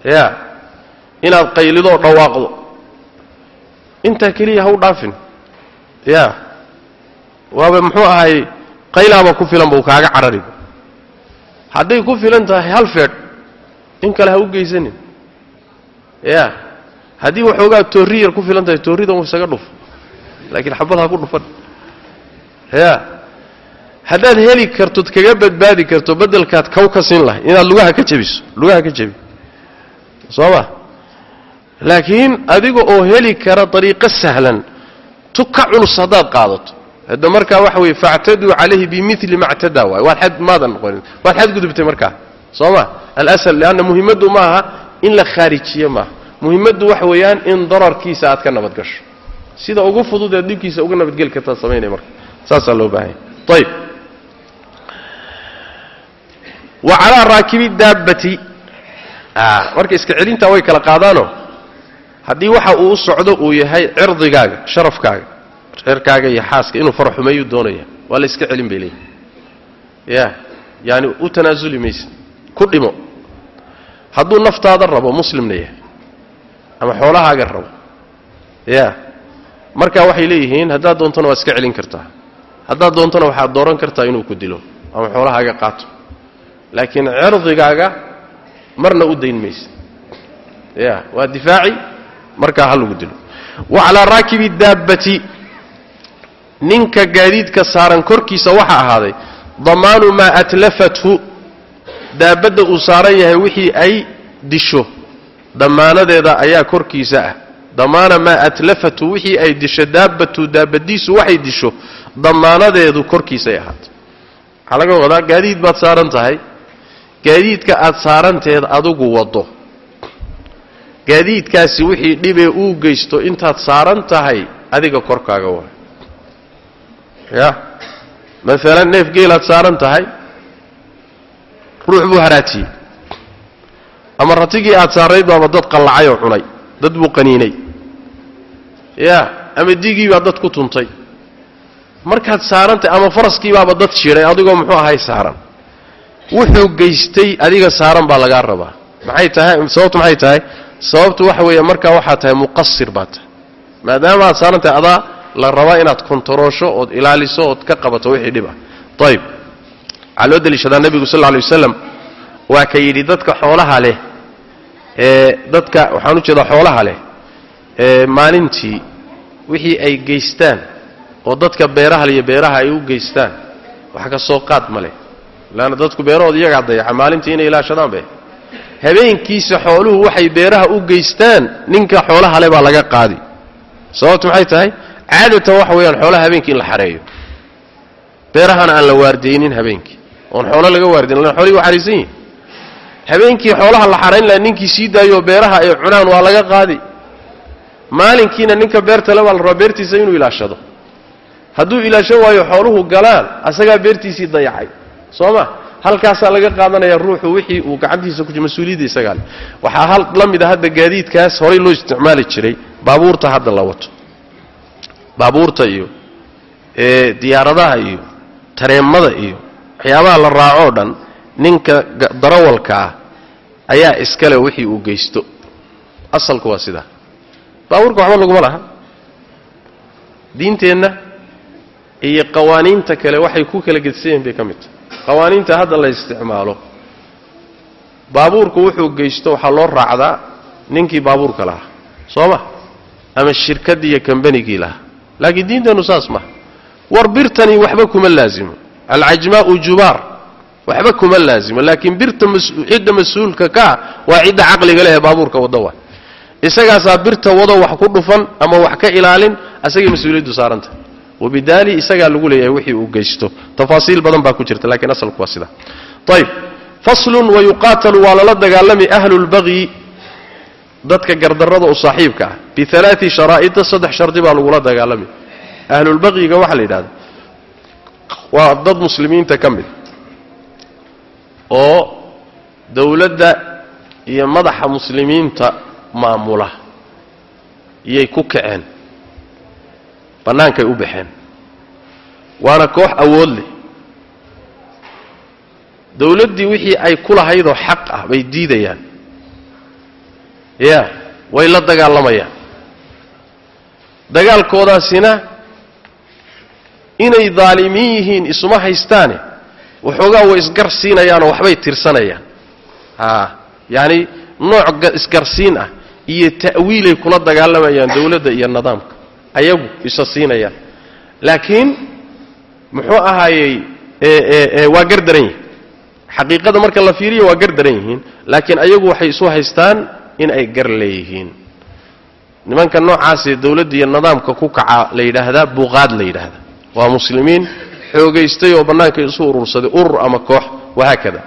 Ya inaad qaylido dhawaaqdo. Intaa keliya ha u dhaafin. Ya waaba muxuu ahay qaylaaba ku filan buu kaaga carariba hadday ku filan tahay hal feedh in kale ha u geysanin. Ya haddii waxoogaa toorri yar ku filan tahay toorrida u isaga dhuf. Laakiin xabad ha ku dhufan. Ya haddaad heli kartod kaga badbaadi karto beddelkaad kaw ka siin lahay inaad lugaha ka jebiso lugaha ka jebi. Soo ma laakiin adiga oo heli kara dariiqo sahlan tu ka culus haddaad qaadato. Hadda markaa waxa weeye factaduu calayhi bimili ma ctadaa waay. Waad ad maadan noqonin. Waad xadgudubtay markaa. Soo ma alasal leanna muhimmaddu ma aha in la khaarijiye maaha. Muhimmaddu waxa weeyaan in dararkiisa aad ka nabad gasho sida ugu fudud eed dhibkiisa uga nabadgeli kartaad samaynaya marka saasaa loo baahanya ayib wa calaa raakibi daabbati. Marka iska celintaa way kala qaadaano haddii waxa uu u socdo uu yahay cirdigaaga sharafkaaga reerkaaga iyo xaaska inuu faraxumeeyuu doonaya waa la iska celin bay leeyihi ya yaani u tanaasuli maysa ku dhimo. Hadduu naftaada rabo muslimna yahay ama xoolahaaga rabo. Ya marka waxay leeyihiin haddaad doontona waad iska celin kartaa. Haddaad doontona waxaad dooran kartaa inuu ku dilo ama xoolahaaga qaato laakiin cirdigaaga marna u dayn maysa. Ya waa difaaci markaa ha lagu dilo. Wa calaa raakibi daabbati ninka gaadiidka saaran korkiisa waxaa ahaaday damaanu maa atlafathu daabadda uu saaran yahay wixii ay disho damaanadeeda ayaa korkiisa ah. Damaana maa atlafathu wixii ay disho daabbatu daabadiisu waxay disho damaanadeedu korkiisay ahaatay. Waxaa laga wadaa gaadiid baad saaran tahay gaadiidka aad saaranteed adugu waddo. Gaadiidkaasi wixii dhibee uu geysto intaad saaran tahay adiga korkaaga waa ya? Maalan neef geelaad saaran tahay ruux buu haraatiyey ama ratigii aad saarayd baaba dad qallacay oo cunay dad buu qaniinay. Ya? Ama digii baa dad ku tuntay. Markaad saarantahay ama faraskii baaba dad jidhay adigoo muxuu ahay saaran wuxuu geystay adiga saaran baa lagaa rabaa. Maxay tahay? Sababtu maxay tahay? Sababtu waxa weeye markaa waxaa tahay muqasir baa tahay. Maadaama aad saaran tahay adaa la rabaa inaad kontaroosho ood ilaaliso ood ka qabato wixii dhib ah ayib waxaa loo deliishadaa nebigu sal lla wasalam waa ka yidhi dadka xoolaha leh ee dadka waxaan u jeedaa xoolaha leh ee maalintii wixii ay geystaan oo dadka beeraha iyo beeraha ay u geystaan wax ka soo qaad ma laanna dadku beerahooda iyagaa dayaxa maalintii inay ilaashadaan be habeenkiisa xooluhu waxay beeraha u geystaan ninka xoolaha le baa laga qaadi. Sababtu maxay tahay caadatan waxa weeyaan xoolaha habeenkii in la xareeyo. Beerahana aan la waardeynin habeenkii. Oon xoolo laga waardayn lan xoolihii waa xariisan yihiin habeenkii xoolaha la xarayn laha ninkii sii daayoo beeraha ay cunaan waa laga qaadi. Maalinkiina ninka beerta le baa la rabaa beertiisa inuu ilaashado. Hadduu ilaashan waayo xooluhu galaan asagaa beertiisii dayacay soo ma halkaasaa laga qaadanaya ruuxu wixii uu gacantiisa ku mas'uuliyadda isagaa le waxaa hal la mid a hadda gaadiidkaas horay loo isticmaali jiray baabuurta hadda la wato. Baabuurta iyo diyaaradaha iyo tareemada iyo waxyaabaha la raacoo dhan ninka darawalka ah ayaa iskale wixii uu geysto. Asalku waa sidaa baabuurka waxba laguma laha. Diinteenna iyo qawaaniinta kale waxay ku kala gedsayiin bay ka mid tahay qawaaniinta hadda la isticmaalo. Baabuurku wuxuu geysto waxaa loo raacdaa ninkii baabuurka lahaa. Soo ma? Ama shirkaddii iyo kambanigii lahaa. Laakiin diinteennu saas maha war birtani waxba kuma laazimo. Alcajmaa'u jubaar waxba kuma laazimo. Laakiin birta cidda mas'uulka kaa waa cidda caqliga leh ee baabuurka wadda waa. Isagaasaa birta wado wax ku dhufan ama wax ka ilaalin asagay mas'uuliyaddu saaranta wabidaali isagaa lagu leeyahay wixii uu geysto tafaasiil badan baa ku jirta lakiin asalku waa sida ayb faslun wayuqaatalu waa lala dagaalami ahlu lbagyi dadka gardarrada u saaxiibka ah bialaai sharaa'ida saddex shardi baa lagula dagaalami ahlulbaqyiga waxaa la yidhahda waa dad muslimiinta ka mid oo dowladda iyo madaxa muslimiinta maamula iyay ku kaceen bannaankay u baxeen. Waana koox awood leh. Dowladdii wixii ay ku lahaydoo xaq ah bay diidayaan. Ya way la dagaalamayaan. Dagaalkoodaasina inay daalimiin yihiin isuma haystaane waxoogaa way isgarsiinayaanoo waxbay tirsanayaan. A yacani nooc isgarsiin ah iyo ta'wiilay kula dagaalamayaan dowladda iyo nidaamka ayagu isa siinayaan laakiin muxuu ahaayey waa gardaran yihiin. Xaqiiqada marka la fiiriyo waa gardaran yihiin. Laakiin ayagu waxay isu haystaan in ay gar leeyihiin. Nimanka noocaasee dowladda iyo nidaamka ku kaca la yidhaahdaa buqaad la yidhaahdaa. Waa muslimiin xoogaystay oo bannaanka isu urursaday urur ama koox wahaakada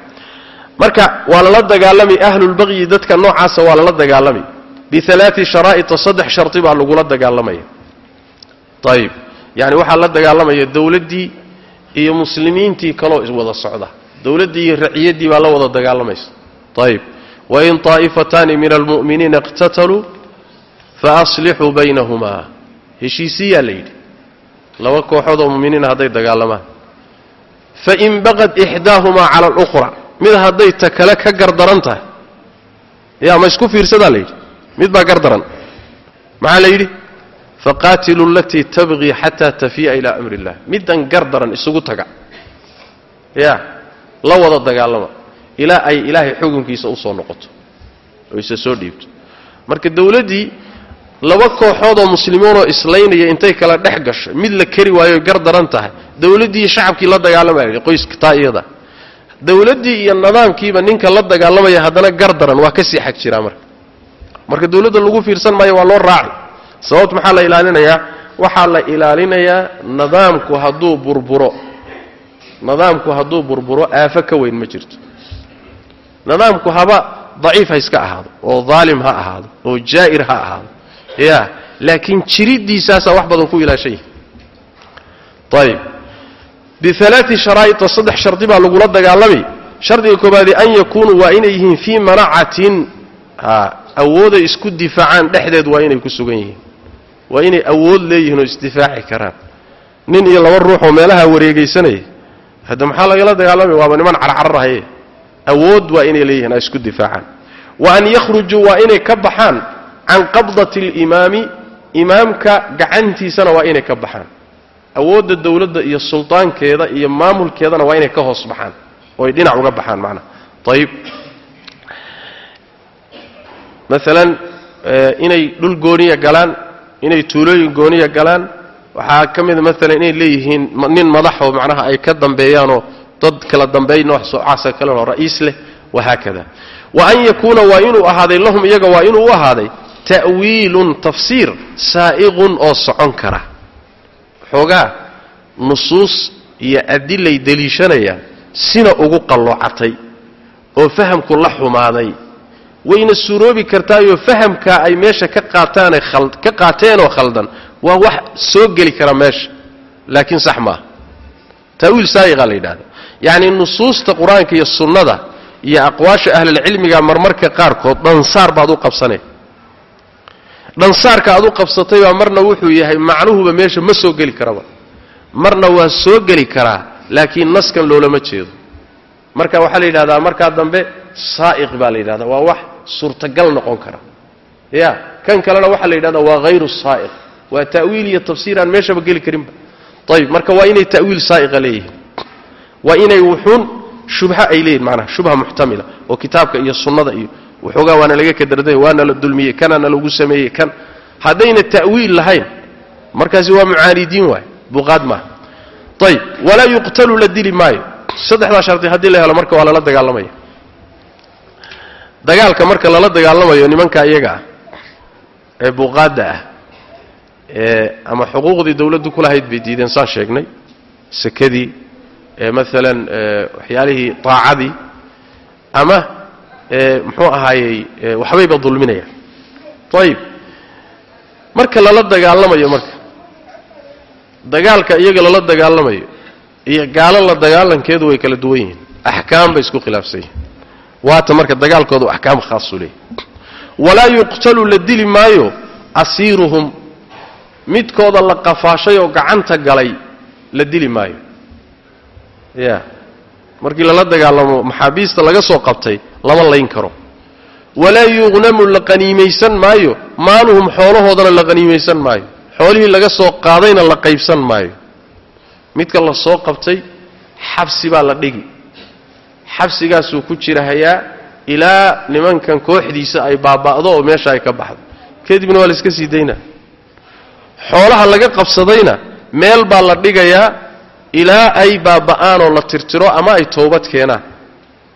marka waa lala dagaalami ahlulbaqyi dadka noocaasa waa lala dagaalami. Bialaai sharaa'ita saddex shardi baa lagula dagaalamaya ayib yani waxaa la dagaalamaya dowladdii iyo muslimiintii kaloo iswada socda. Dowladdii iyo raciyaddii baa la wada dagaalamaysa ayib wain طaa'ifataani min almu'miniina iqtataluu faaslixuu baynahumaa. Heshiisiyaa la yidhi. Laba kooxood oo muminiina hadday dagaalamaan. Fain baqad ixdaahumaa cala alukhra mid hadday ta kale ka gardaran tahay. Yaa ma isku fiirsadaa la yidhi? Mid baa gardaran. Maxaa la yidhi faqaatiluu alatii tabqii xataa tafii'a ilaa amri illah middan gardaran isugu taga. Ya la wada dagaalama. Ilaa ay ilaahay xukunkiisa u soo noqoto. Oo isa soo dhiibto. Marka dowladdii laba kooxood oo muslimiinoo islaynaya intay kala dhex gasho mid la keri waayo gar daran tahay dowladdii shacabkii la dagaalamaya qoyska taa iyada. Dowladdii iyo nidaamkiiba ninka la dagaalamaya haddana gar daran waa ka sii xag jiraa marka. Marka dowladda lagu fiirsan maayo waa loo raaci sababt maxaa la ilaalinayaa? Waxaa la ilaalinayaa nidaamku hadduu burburo. Nidaamku hadduu burburo aafo ka weyn ma jirto. Nidaamku haba daciif ha iska ahaado oo daalim ha ahaado oo jaa'ir ha ahaado. Ya laakiin jiriddiisaasaa wax badan ku ilaashan yahay ayib bialaai sharaa'ita saddex shardi baa lagula dagaalamay shardiga koobaadi an yakuunuu waa inay yihiin fii manacatin awooday isku difaacaan dhexdeed waa inay ku sugan yihiin waa inay awood leeyihiin oo isdifaaci karaan. Nin iyo laba ruux oo meelaha wareegaysanaya hadda maxaa lagala dagaalamaya waaba niman carcarrahaye awood waa inay leeyihiin ay isku difaacaan. Wa an yakhrujuu waa inay ka baxaan can qabdati alimaami imaamka gacantiisana waa inay ka baxaan. Awoodda dowladda iyo suldaankeeda iyo maamulkeedana waa inay ka hoos baxaan oo ay dhinac uga baxaan macnaha. Ayib maalan inay dhul gooniya galaan inay tuulooyin gooniya galaan. Waxaa ka mida maalan inay leeyihiin nin madaxoo macnaha ay ka dambeeyaanoo dad kala dambeey nooc soocaasa ra'iis leh wahaakada wa an yakuuna waa inuu ahaaday lahum iyaga waa inuu u ahaaday ta'wiilun tafsiir saa'iqun oo socon kara. Xoogaa nusuus iyo adilay deliishanayaan sina ugu qalloocatay oo fahamku la xumaaday wayna suroobi kartaayoo fahamkaa ay meesha ka qaataane ka qaateenoo khaldan waa wax soo geli kara meesha. Laakiin sax maaha taawiil saa'iqa la yidhahda yacni nusuusta qur'aanka iyo sunnada iyo aqwaasha ahlilcilmiga marmarka qaarkood dhansaar baad u qabsanay dhansaarka aad u qabsatay baa marna wuxuu yahay macnuhuba meesha ma soo geli karaba. Marna waa soo geli karaa laakiin naskan loolama jeedo. Marka waxaa la yidhahdaa markaa dambe saa'iq baa la yidhahdaa. Waa wax suurtagal noqon kara. Ya kan kalena waxaa la yidhahdaa waa hayru saa'iq. Waa ta'wiil iyo tafsiir aan meeshaba geli karinba. Ayib marka waa inay ta'wiil saa'iqa leeyihiin. Waa inay wuxuun shubha ay leeyihiin macnaha shubha muxtamila oo kitaabka iyo sunnada iyo waxoogaa waana laga kadarday waana la dulmiyey kanana lagu sameeyey kan. Haddayna ta'wiil lahayn markaasi waa mucaanidiin waay buqaad maaha. Ayib walaa yuqtalu la dili maayo. Saddexdaa shardi haddii la helo marka waa lala dagaalamaya dagaalka marka lala dagaalamayo nimanka iyaga ah ee buqaadda ah ee ama xuquuqdii dawladdu ku lahayd bay diideen saan sheegnay. Sekadii maalan waxyaalihii taacadii ama muxuu ahaayey waxbayba dulminayaan. Ayib marka lala dagaalamayo marka dagaalka iyaga lala dagaalamayo iyo gaalo la dagaalankeedu way kala duwan yihiin. Axkaam bay isku khilaafsan yihiin waata marka dagaalkoodu axkaam khaasu leeyahy walaa yuqtalu la dili maayo asiiruhum midkooda la qafaashay oo gacanta galay la dili maayo. Ya markii lala dagaalamo maxaabiista laga soo qabtay lama layn karo. Walaa yuqnamu la qaniimaysan maayo maaluhum xoolahoodana la qaniimaysan maayo. Xoolihii laga soo qaadayna la qaybsan maayo. Midka la soo qabtay xabsi baa la dhigi xabsigaasuu ku jirahayaa ilaa nimankan kooxdiisa ay baaba'do oo meesha ay ka baxdo. Kadibna waa la iska sii daynaa xoolaha laga qabsadayna meel baa la dhigayaa ilaa ay baaba'aan oo la tirtiro ama ay toobad keenaan.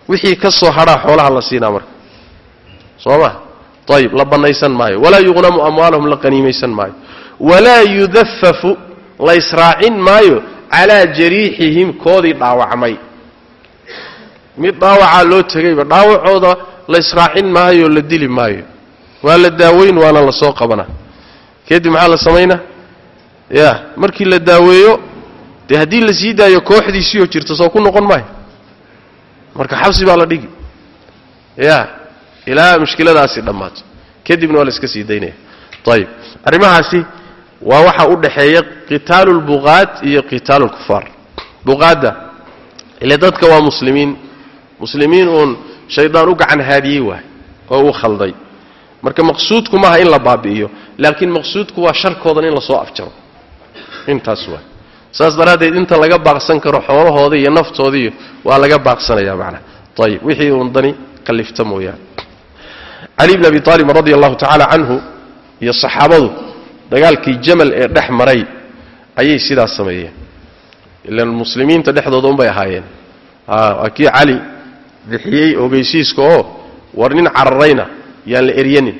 Wixii ka soo hadhaa xoolaha la siinaa marka. Soo ma ayib la bannaysan maayo. Walaa yuqnamu amwaalahum la qaniimaysan maayo. Walaa yudafafu la ysraacin maayo calaa jariixihim koodii dhaawacmay mid dhaawacaa loo tegayba dhaawacooda la ysraacin maayo la dili maayo. Waa la daaweyn waana la soo qabanaa kadib maxaa la samaynaa ya markii la daaweeyo dee haddii la sii daayo kooxdiisiioo jirta soo ku noqon maayo. Marka xabsi baa la dhigi. Ya ilaa mushkiladaasi dhammaato. Kadibna waa la iska sii daynaya. Ayib arrimahaasi waa waxa u dhaxeeya qitaalu iyo qitaalu buqaadda ile dadka waa muslimiin muslimiin uun shaydaan u gacan haadiyey waay oo uu khalday. Marka maqsuudku maaha in la baabi'iyo laakiin maqsuudku waa sharkoodan in la soo afjaro. Intaas waay. Saas daraaddeed inta laga baaqsan karo xoolahooda iyo naftoodaiyo waa laga baaqsanaya macnaa ayib wixii uun dani kallifta mooyaane. Cali bn abi aalib radi allahu tacaala canhu iyo saxaabadu dagaalkii jamal ee dhex maray ayay sidaas sameeyeen. Ilan muslimiinta dhexdooda unbay ahaayeen. Waa kii cali bixiyey ogeysiiska oo war nin cararayna yaan la eryanin.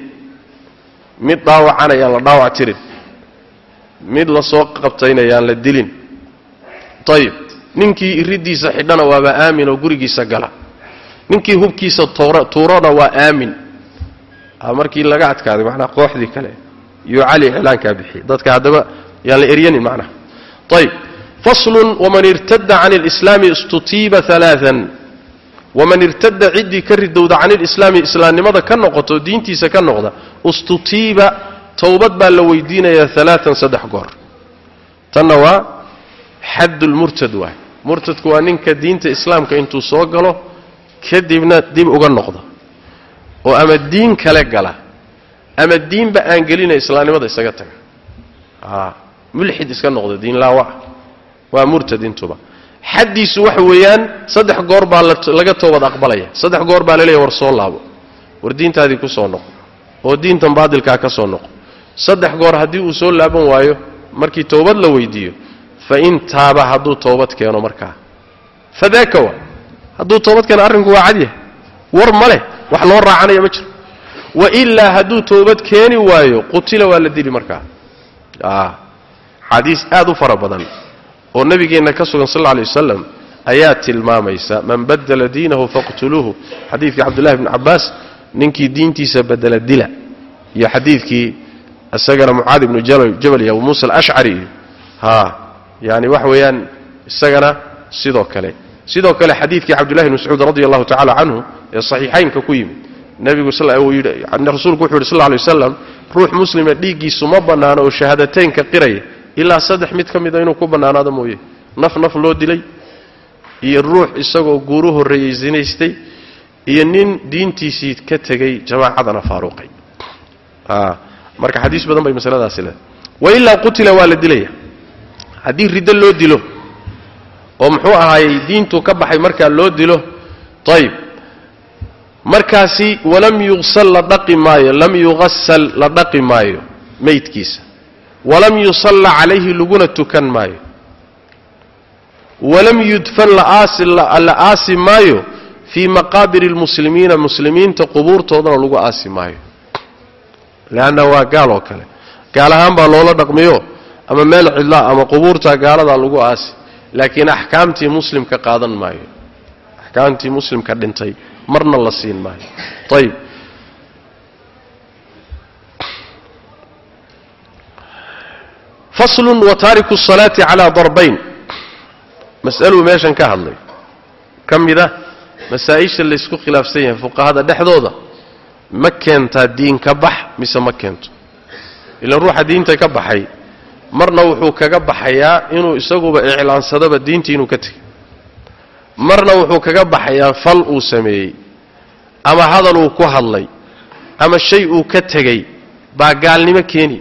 Mid dhaawacana yaan la dhaawac tirin. Mid la soo qabtayna yaan la dilin. Ayib ninkii iriddiisa xidhana waaba aamin oo gurigiisa gala. Ninkii hubkiisa tuurana waa aamin. Markii laga adkaaday macnaha kooxdii kale yuu cali iclaankaa bixiyey. Dadka haddaba yaan la eryanin macnaha ayib faslun waman irtada can اlislaami istutiiba alaaan waman irtada ciddii ka ridowda can ilislaami islaamnimada ka noqoto diintiisa ka noqda istutiiba towbad baa la weydiinayaa alaaan saddex goor tanna waa xaddulmurtad waay murtadku waa ninka diinta islaamka intuu soo galo kadibna dib uga noqdo oo ama diin kale gala ama diinba aan gelina islaamnimada isaga taga mulxid iska noqdo diin laawa waa murtad intuba xaddiisu waxa weeyaan saddex goor baa laga toobad aqbalaya. Saddex goor baa laleeyahy war soo laabo. War diintaadii ku soo noqo oo diintan baadilkaa ka soo noqo saddex goor haddii uu soo laaban waayo markii toobad la weydiiyo fa in taaba hadduu toobad keeno markaa. Fadaaka wa. Hadduu toobad keeno arrinku waa cadyahay war ma leh. Wax loo raacanaya ma jiro. Wailaa hadduu toobad keeni waayo qutila waa la dili markaa. Xadiis aad u fara badan oo nabigeenna ka sugan sal alay wasalam ayaa tilmaamaysa man badala diinahu faqtuluuhu. Xadiidkii cabdullahi bni cabbaas ninkii diintiisa badela dila. Iyo xadiidkii isagana mucaad ibnu jabal iyo abu muusa alashcari iyo ha yani waxa weeyaan isagana sidoo kale. Sidoo kale xadiidkii cabdullahi bn mascuud radi allahu tacala canhu ee saxiixaynka ku yimid nebigu rasuulku wuxu yidhi lla lay wasalam ruux muslima dhiiggiisu ma bannaano oo shahaadateynka qiraya ilaa saddex mid ka mida inuu ku bannaanaado mooye. Naf naf loo dilay iyo ruux isagoo guuru horreeyey sinaystay iyo nin diintiisii ka tegey jamaacadana faaruuqay. Marka xadiis badan bay masaladaasi leedahay. Wailaa qutila waa la dilaya. Haddii riddo loo dilo oo muxuu ahaayey diintuu ka baxay markaa loo dilo ayib markaasi walam yuqsal la dhaqi maayo lam yuqasal la dhaqi maayo meydkiisa walam yusalla calayhi laguna tukan maayo. Walam yudfan la aasi maayo fii maqaabiri lmuslimiina muslimiinta qubuurtoodana lagu aasi maayo. Leanna waa gaal oo kale. Gaal ahaan baa loola dhaqmiyo ama meel cidlaa ama qubuurtaa gaaladaa lagu aasi laakiin axkaamtii muslimka qaadan maayo. Axkaamtii muslimka dhintay marna la siin maayo. Ayib faslun wa taariku الsalaati calaa darbayn. Mas'aluu meeshan ka hadlay. Ka mid a masaa-isha laysku khilaafsan yahay fuqahada dhexdooda. Ma keentaa diin ka bax mise ma keento? Ilaan ruuxa diinta ka baxay marna wuxuu kaga baxayaa inuu isaguba iclaansadaba diintii inuu ka tegay marna wuxuu kaga baxayaa fal uu sameeyey ama hadal uu ku hadlay ama shay uu ka tegey baa gaalnimo keeni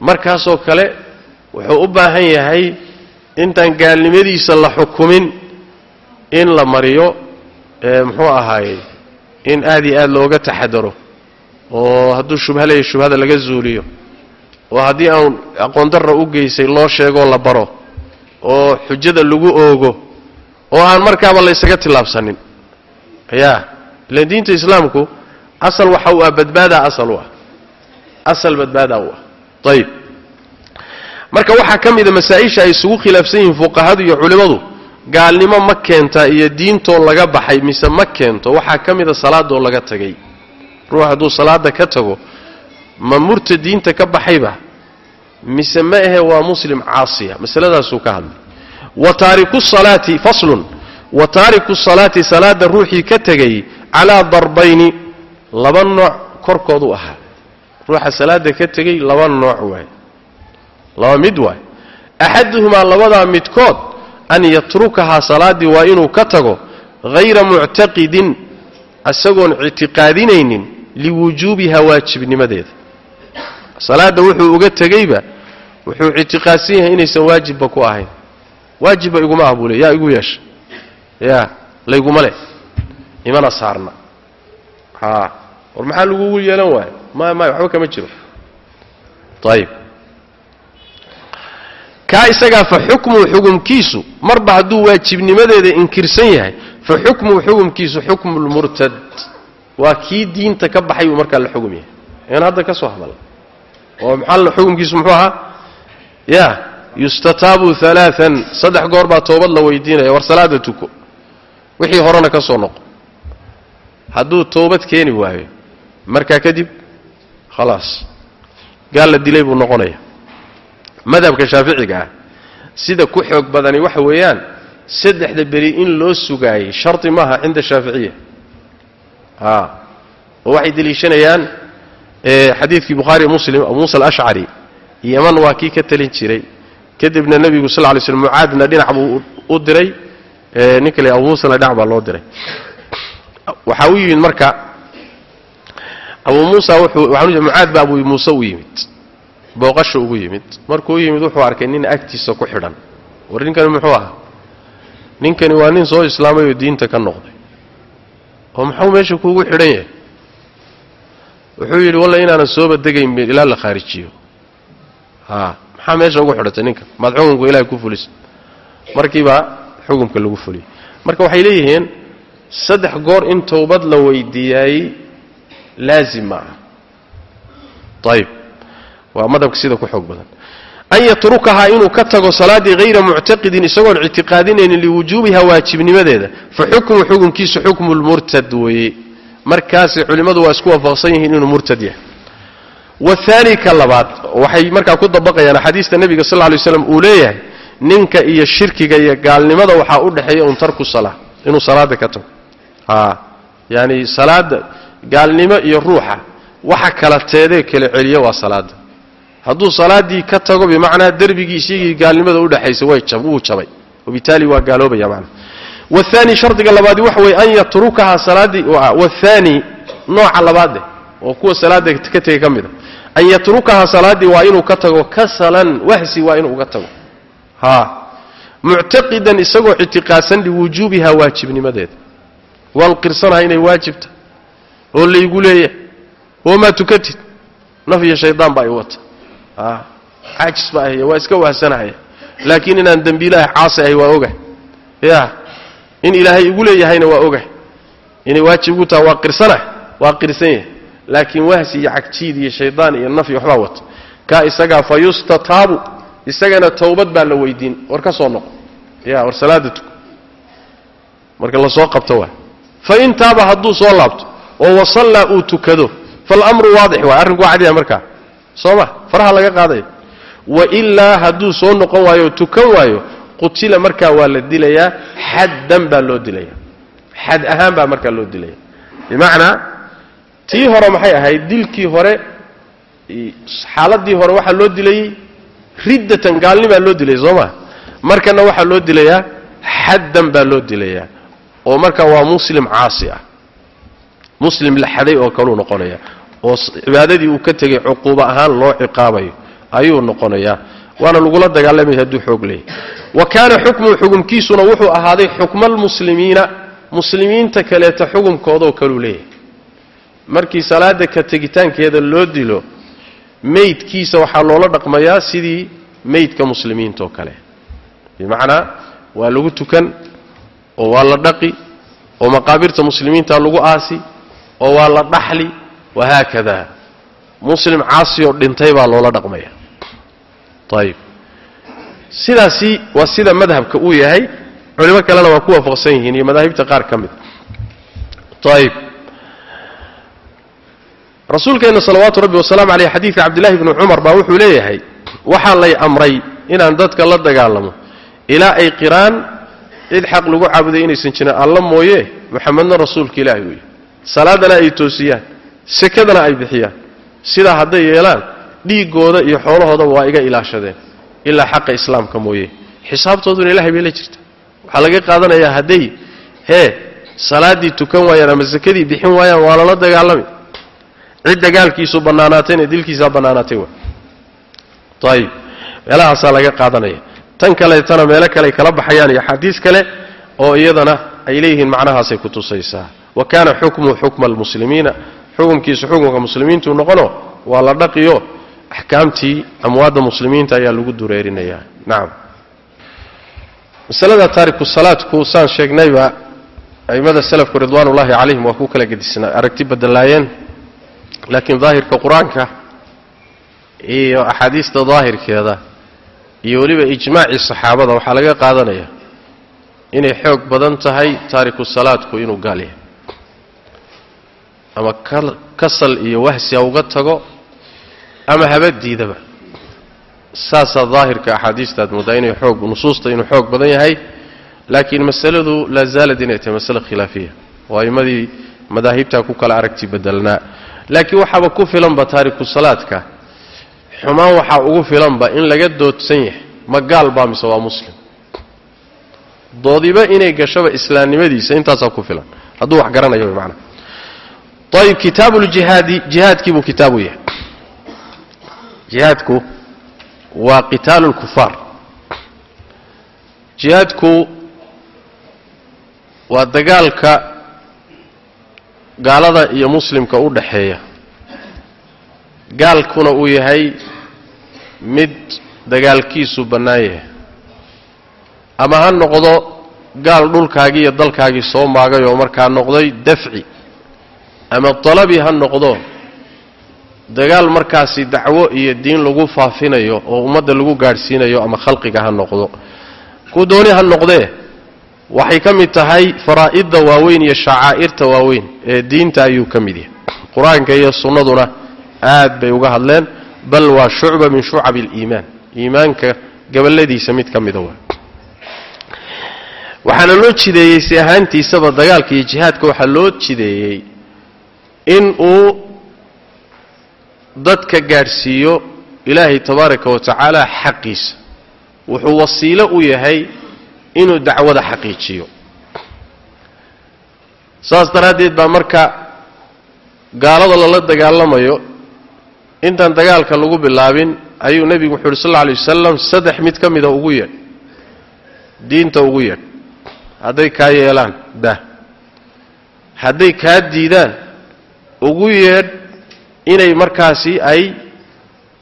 markaasoo kale wuxuu u baahan yahay intaan gaalnimadiisa la xukumin in la mariyo muxuu ahaayey in aad iyo aad looga taxadaro oo hadduu shubha leeya shubhada laga zuuliyo oo haddii aan aqoondarra u geysay loo sheegoo la baro oo xujada lagu oogo oo aan markaaba laysaga tillaabsanin. Yaa ilaan diinta islaamku asal waxa u ah badbaadaa asal u ah. Asal badbaadaa u ah ayib marka waxaa ka mida masaa-isha ay isugu khilaafsan yihiin fuqahadu iyo culimmadu gaalnimo ma keentaa iyo diintoo laga baxay mise ma keento waxaa ka mida salaadoo laga tegay ruux hadduu salaada ka tago ma murta diinta ka baxayba? Mise ma ahe waa muslim caasiya? Masaladaasuu ka hadlay. Wa taariku salaati faslun. Wa taariku salaati salaada ruuxii ka tegay calaa darbayni laba nooc korkoodu ahaa ruuxa salaada ka tegey laba nooc waay. Laba mid waay. Axaduhumaa labadaa midkood an yatrukahaa salaaddii waa inuu ka tago hayra muctaqidin isagoon ictiqaadinaynin liwujuubiha waajibnimadeeda. Salaadda wuxuu uga tegeyba wuxuu ictiqaadsan yahay inaysan waajibba ku ahayn. Waajibba iguma ah buu le yaa igu yeesha yaa layguma leh. Imana saarna. War maxaa lagugu yeelan waayo maya maya waxba kama jiro. Ayib kaa isagaa fa xukmuhu xukumkiisu marba hadduu waajibnimadeeda inkirsan yahay fa xukmuhu xukumkiisu xukmu lmurtad waa kii diinta ka baxay buu markaa la xugum yahay. In hadda ka soo hadal oo maxaa xukumkiisu muxuu ahaa? Ya yustataabu alaaan saddex goor baa toobad la weydiinaya war salaada tuko. Wixii horena ka soo noqo. Hadduu toobad keeni waayo markaa kadib khalaas gaal la dilay buu noqonaya madhabka shaaficiga ah sida ku xoog badani waxa weeyaan saddexda beri in loo sugaayey shardi maaha cinda shaaficiya a oo waxay deliishanayaan xadiidkii bukhaari muslim abu muusa alashcari yeman waa kii ka talin jiray kadibna nebigu sal lay slm mucaadna dhinac buu u diray ninka abu muusana dhinac baa loo diray waxaa u yimid marka abu muusa mucaad baa muuse u yimid. Booqasha ugu yimid. Markuu yimid wuxuu arkay nin agtiisa ku xidhan. War ninkani muxuu ahaa? Ninkani waa nin soo islaamay oo diinta ka noqday. Oo muxuu meesha kuugu xidhan yahay? Wuxuu yidhi walla inaanan sooba degayn ilaa la khaarijiyo a maxaa meesha ugu xidhatay ninka? Maad xukunku ilahay ku fulisa markiibaa xukumka lagu fuliyey. Marka waxay leeyihiin saddex goor in towbad la weydiiyaayey laazim ma aha ayib waa madhabka sida ku xoog badan. An yatrukahaa inuu ka tago salaaddii hayra muctaqidin isagoon ictiqaadinaynin liwujuubiha waajibnimadeeda fa xukmu xukunkiisu xukmu lmurtad weeye. Markaasi culimmadu waa isku waafaqsan yihiin inuu murtad yahay. Wahaani ka labaad waxay markaa ku dabaqayaan axaadiista nebiga sal lay slam uu leeyahay ninka iyo shirkiga iyo gaalnimada waxaa u dhexeeya un tarku salaa inuu salaada ka tago. A yaani salaada gaalnimo iyo ruuxa waxa kala teedee kala celiya waa salaada hadduu salaaddii ka tago bimacnaa derbigiisiyagii gaalnimada udhexaysa wuu jabay wabitaali waa gaaloobaya manaa wahaani shardiga labaadi waxa weye an yatrukaha salaaddii wahaani nooca labaadeh oo kuwa salaada ka tegay ka mida an yatrukaha salaaddii waa inuu ka tago kasalan wahsi waa inuu uga tago. Ha muctaqidan isagoo ictiqaadsan liwujuubiha waajibnimadeeda. Waan qirsanahay inay waajibta oo laygu leeyahay wamaa tukatid? Naf iyo shaydaan baa i wata. A caajis baa ahaya waa iska wahsanahaya laakiin inaan dembiilahay caasi ahay waa ogahay. Ya in ilaahay igu leeyahayna waa ogahay. Inay waajib igu taha waa qirsanahay waa qirsan yahay. Laakiin wahsi iyo cagjiid iyo shaydaan iyo naf iyo waxbaa wata. Kaa isagaa fa yustataabu isagana towbad baa la weydiin. War ka soo noqo. Ya war salaada tuko. Marka la soo qabto waa. Fain taaba hadduu soo laabto oo wasallaa uu tukado. Falamru waadix waay arrinku waa cadiya markaa soo ma? Faraha laga qaadaya wailaa hadduu soo noqon waayo o tukan waayo qutila markaa waa la dilayaa xaddan baa loo dilaya. Xad ahaan baa markaa loo dilaya. Bimacnaa tii hore maxay ahayd dilkii hore xaaladii hore waxaa loo dilayey riddatan gaalnimaa loo dilay soo ma? Markana waxaa loo dilayaa xaddan baa loo dilayaa oo marka waa muslim caasi ah muslim la xaday oo kaluu noqonaya. Oo cibaadadii uu ka tegay cuquubo ahaan loo ciqaabayo ayuu noqonayaa. Waana lagula dagaalamaya hadduu xoog leeyahy wa kaana xukmuhu xukumkiisuna wuxuu ahaaday xukma almuslimiina muslimiinta kaleeta xukumkoodoo kaluu leeyahay markii salaada ka tegitaankeeda loo dilo meydkiisa waxaa loola dhaqmayaa sidii meydka muslimiintaoo kale. Bimacnaa waa lagu tukan oo waa la dhaqi oo maqaabirta muslimiinta lagu aasi oo waa la dhaxli wahaakada muslim caasi oo dhintay baa loola dhaqmaya. Ayib sidaasi waa sida madhabka uu yahay. Culimo kalena waa ku waafaqsan yihiin iyo madaahibta qaar ka mid. Ayib rasuulkeenna salawaatu rabbi wasalaamu caleyh xadiidka cabdillahi bni cumar baa wuxuu leeyahay waxaa lay amray inaan dadka la dagaalamo ilaa ay qiraan cid xaq lagu caabuday inaysan jirin alla mooye maxamedna rasuulka uu yahy salaadana ay toosiyaan sekadana ay bixiyaan. Sidaa hadday yeelaan dhiiggooda iyo xoolahoodaba waa iga ilaashadeen. Ilaa xaqa islaamka mooye. Xisaabtooduna ilahay bay la jirta. Waxaa laga qaadanayaa hadday hee salaaddii tukan waayaan ama sekadii bixin waayaan waa lala dagaalami. Cid dagaalkiisu bannaanaatayna dilkiisaa bannaanaatay wa ayib meelahaasaa laga qaadanaya. Tan kaleetana meelo kale kala baxayaan iyo axaadiis kale oo iyadana ay leeyihiin macnahaasay ku tusaysaa wa kaana xukmuhu xukma almuslimiina xukumkiisu xukumka muslimiintuu noqono waa la dhaqiyo. Axkaamtii amwaadda muslimiinta ayaa lagu dureerinayaa. Nacam masalada taariku salaadku saan sheegnayba a'immada salafku ridwaanullaahi calayhim waa ku kala gedisnaa. Aragti badalaayeen laakiin daahirka qur'aanka iyo axaadiista daahirkeeda iyo weliba ijmaacii saxaabada waxaa laga qaadanaya inay xoog badan tahay taariku salaadku inuu gaal yahay ama kasal iyo wahsi ha uga tago ama haba diidaba. Saasaa daahirka axaadiista aad moodaa inay xoog nusuusta inuu xoog badan yahay laakiin masaladu laa zaalad inay tahay masale khilaafiya. Oo aimmadii madaahibtaa ku kala aragti bedelnaa laakiin waxaaba ku filanba taariku salaadka. Xumaan waxaa ugu filanba in laga doodsan yahay ma gaal baa mise waa muslim? Doodiba inay gashaba islaamnimadiisa intaasaa ku filan. Hadduu wax garanayo wy maanaa ayib kitaabuuljihaadi jihaadkii buu kitaabu yahay jihaadku waa qitaalu lkufaar jihaadku waa dagaalka gaalada iyo muslimka u dhaxeeya gaalkuna uu yahay mid dagaalkiisu bannaan yahay ama ha noqdo gaal dhulkaagii iyo dalkaagii soo maagay oo markaa noqday dafci ama dalabi ha noqdo dagaal markaasi dacwo iyo diin lagu faafinayo oo ummadda lagu gaadhsiinayo ama khalqiga ha noqdo. Ku dooni ha noqdee waxay ka mid tahay faraa'idda waaweyn iyo shacaa'irta waaweyn ee diinta ayuu ka mid yahay. Qur'aanka iyo sunnaduna aad bay uga hadleen bal waa shucba min shucabi aliimaan iimaanka gabaladiisa mid ka mida waa. Waxaana loo jideeyey si ahaantiisaba dagaalka iyo jihaadka waxaa loo jideeyey in uu dadka gaadhsiiyo ilaahay tabaaraka wa tacaala xaqiisa. Wuxuu wasiilo u yahay inuu dacwada xaqiijiyo. Saas daraaddeed baa marka gaalada lala dagaalamayo intaan dagaalka lagu bilaabin ayuu nebigu wuxu uhi sal alla alay wasalam saddex mid ka mida ugu yeedh diinta ugu yeedh hadday kaa yeelaan dah hadday kaa diidaan ugu yeedh inay markaasi ay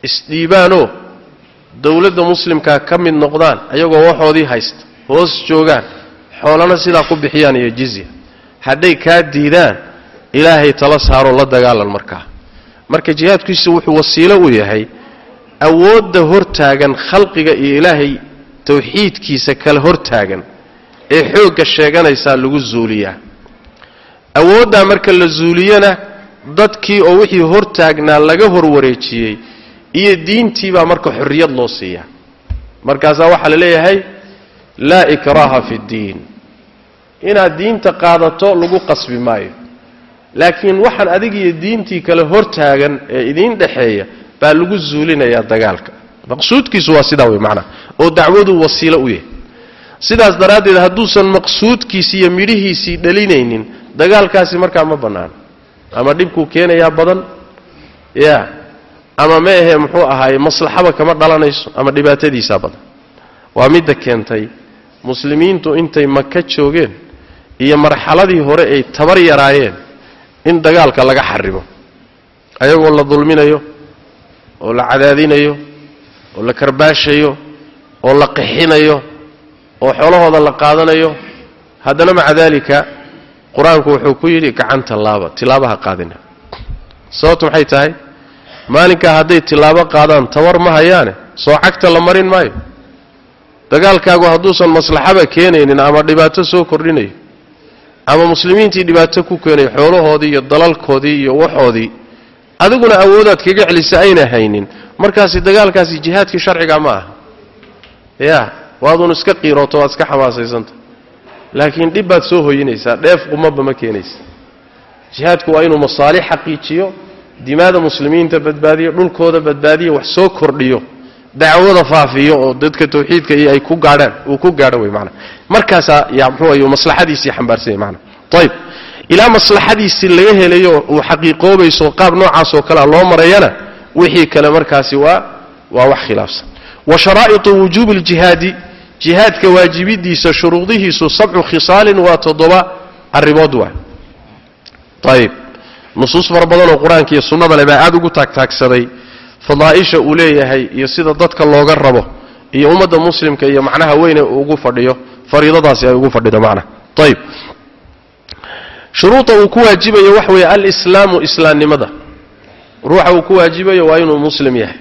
isdhiibaanoo dowladda muslimkaa ka mid noqdaan ayagoo waxoodii haysta hoos joogaan xoolana sidaa ku bixiyaan iyo jizya. Hadday kaa diidaan ilaahay tala saaroo la dagaalan markaa. Marka jihaadkiisu wuxuu wasiilo u yahay awoodda hortaagan khalqiga iyo ilaahay tawxiidkiisa kala hortaagan ee xoogga sheeganaysaa lagu zuuliyaa. Awooddaa marka la zuuliyana dadkii oo wixii hortaagnaa laga horwareejiyey iyo diintii baa marka xorriyad loo siiyaa. Markaasaa waxaa la leeyahay laa ikraaha fi ddiin inaad diinta qaadato lagu qasbi maayo. Laakiin waxaan adigiyo diintii kale hortaagan ee idiin dhexeeya baa lagu zuulinayaa dagaalka. Maqsuudkiisu waa sidaa wey macnaa. Oo dacwaduu wasiilo u yahay sidaas daraaddeed hadduusan maqsuudkiisii iyo midhihiisii dhalinaynin dagaalkaasi markaa ma bannaan ama dhibkuu keenayaa badan? Ya. Ama ma ahee muxuu ahaaye maslaxaba kama dhalanayso ama dhibaatadiisaa badan? Waa midda keentay muslimiintu intay maka joogeen iyo marxaladii hore ay tabar yaraayeen in dagaalka laga xarimo ayagoo la dulminayo oo la cadaadinayo oo la karbaashayo oo la qixinayo oo xoolahooda la qaadanayo haddana maca daalika qur'aanku wuxuu ku yidhi gacanta laaba tilaabaha qaadina sababtu maxay tahay maalinkaa hadday tilaabo qaadaan tawar ma hayaane soo cagta la marin maayo. Dagaalkaagu hadduusan maslaxaba keenaynin ama dhibaato soo kordhinayo ama muslimiintii dhibaato ku keenayo xoolahoodii iyo dalalkoodii iyo waxoodii adiguna awoodaad kaga celisa ayna haynin. Markaasi dagaalkaasi jihaadkii sharciga ma aha. Ya waadun iska qiirooto waad iska xamaasaysanta laakiin dhib baad soo hoyinaysaa dheef qumaba ma keenaysa. Jihaadku waa inuu masaalix xaqiijiyo dimaada muslimiinta badbaadiyo dhulkooda badbaadiyo wax soo kordhiyo dacwada faafiyo oo dadka tawxiidka iyo ay ku gaadhaan uu ku gaadho wey maanaa markaasaa ya muxuu ay maslaxadiisii xambaarsanya maanaa ayib ilaa maslaxadiisii laga helayo uu xaqiiqoobayso qaab noocaasoo kalea loo marayana wixii kale markaasi waa waa wax khilaafsan. Wa sharaa'iطu wujuubi اljihaadi jihaadka waajibidiisa shuruudihiisu sabcu khisaalin waa toddoba arrimood waa ayib nusuus fara badanoo qur'aanka iyo sunnada le baa aad ugu taagtaagsaday fadaa'isha uu leeyahay iyo sida dadka looga rabo iyo ummadda muslimka iyo macnaha weyne uu ugu fadhiyo fariidadaasi ay ugu fadhido macnaha ayib shuruuda uu ku waajibayo wax weeye alislaamu islaamnimada. Ruuxa uu ku waajibayo waa inuu muslim yahay.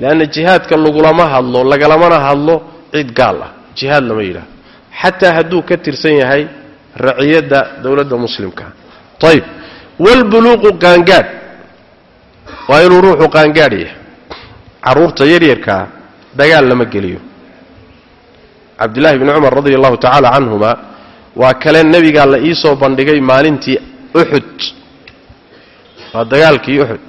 Leanna jihaadka lagulama hadlo lagalamana hadlo cid gaal ah jihaad lama yidhaaho xataa hadduu ka tirsan yahay raciyadda dowladda muslimka. Ayib walbuluuqu qaangaadh waa inuu ruuxu qaangaadh yahay. Carruurta yaryarkaa dagaal lama geliyo. Cabdullaahi bni cumar radia allahu tacaala canhuma waa kale nebigaa la ii soo bandhigay maalintii uxud waa dagaalkii uxud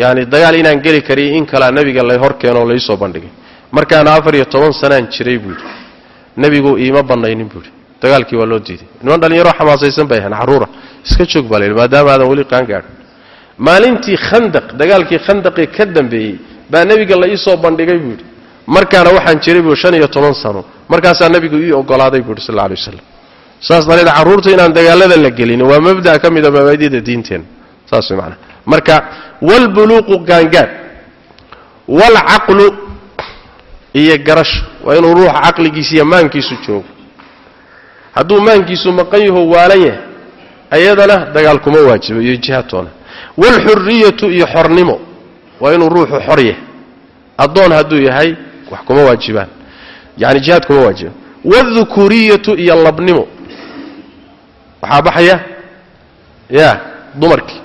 yaani dagaal inaan geli kariyo in kalea nebiga lay hor keenoo la ii soo bandhigay markaana afar iyo toban sanaan jiray buu yidhi. Nebigu iima bannaynin buu yidhi. Dagaalkii waa loo diiday. Niman dhallinyaroo xamaasaysan bay ahayn carruura iska joog baa layidhi maadaama aadan weli qaangaadhin maalintii khandaq dagaalkii khandaqii ka dambeeyey baa nebiga la ii bandhigay buu yidhi. Markaana waxaan jiray buu shan iyo toban sano. Markaasaa nebigu ii ogolaaday buu yidhi sal alay wasalam saas darteed carruurta inaan dagaalada la gelin waa mabda' ka mida mabaadida diinteenna saas way macanaha marka walbuluuqu gaangaad walcaqlu iyo garasha waa inuu ruuxa caqligiisa iyo maankiisu joogo. Hadduu maankiisu maqan yaho waalan yahay. Ayadana dagaal kuma waajibo iyo jihaadtoona. Waalxuriyatu iyo xornimo. Waa inuu ruuxu xor yahay. Addoon hadduu yahay wax kuma waajibaan. Yani jihaad kuma waajibaan waaldukuuriyatu iyo labnimo. Waxaa baxaya ya dumarkii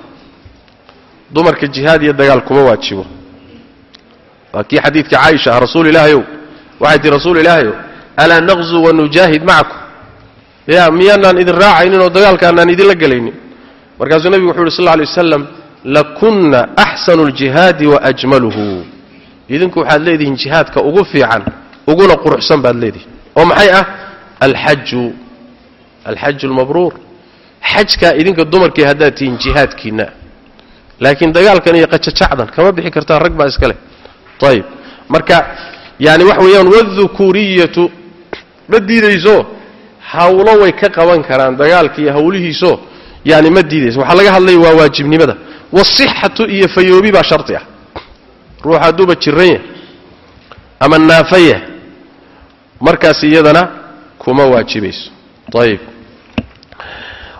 dumarka jihaad iyo dagaal kuma waajibo waa kii xadiidka caaisha ah rasuul ilaahayow waxay tihi rasuul ilaahayow alaa naqzu wanujaahid macakum ya miyaanaan idin raacaynin oo dagaalkaanaan idinla gelaynin. Markaasuu nebigu wuxu uhi sal alay wasalam lakunna axsanu ljihaadi waajmaluhu idinku waxaad leedihiin jihaadka ugu fiican uguna quruxsan baad leedihin oo maxay ah? Alxaju alxaju lmabruur xajkaa idinka dumarkii haddaad tihiin jihaadkiinna. Laakiin dagaalkan iyo qajajacdan kama bixi kartaan rag baa iska leh ayib marka yani waxa weeyaan wadukuuriyatu ma diidayso hawlo way ka qaban karaan dagaalka iyo hawlihiiso yani ma diidayso waxaa laga hadlaya waa waajibnimada wasixatu iyo fayoobi baa shardi ah ruux hadduuba jiran yahay ama naafa yahay markaas iyadana kuma waajibayso ayib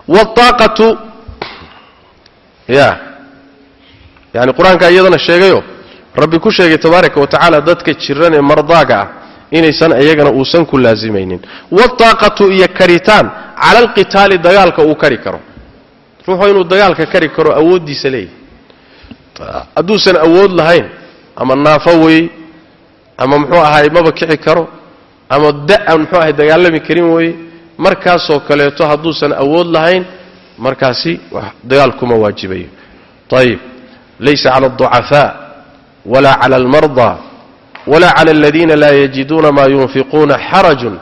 wاaaqatu ya yani qur'aanka iyadana sheegayo rabbi ku sheegay tabaaraka wa tacaala dadka jiran ee mardaaga ah inaysan iyagana uusan ku laazimaynin wاaaqatu iyo karitaan cala alqitaali dagaalka uu kari karo. Ruuxu inuu dagaalka kari karo awooddiisa leeyahy hadduusan awood lahayn ama naafo wey ama muxuu ahaay maba kici karo ama da'an muxuu ahay dagaalami karin weye markaasoo kaleeto hadduusan awood lahayn markaasi dagaal kuma waajibayo. Ayib laysa cala alducafaa wala cala almardaa wala cala aladiina laa yajiduuna maa yunfiquuna xarajun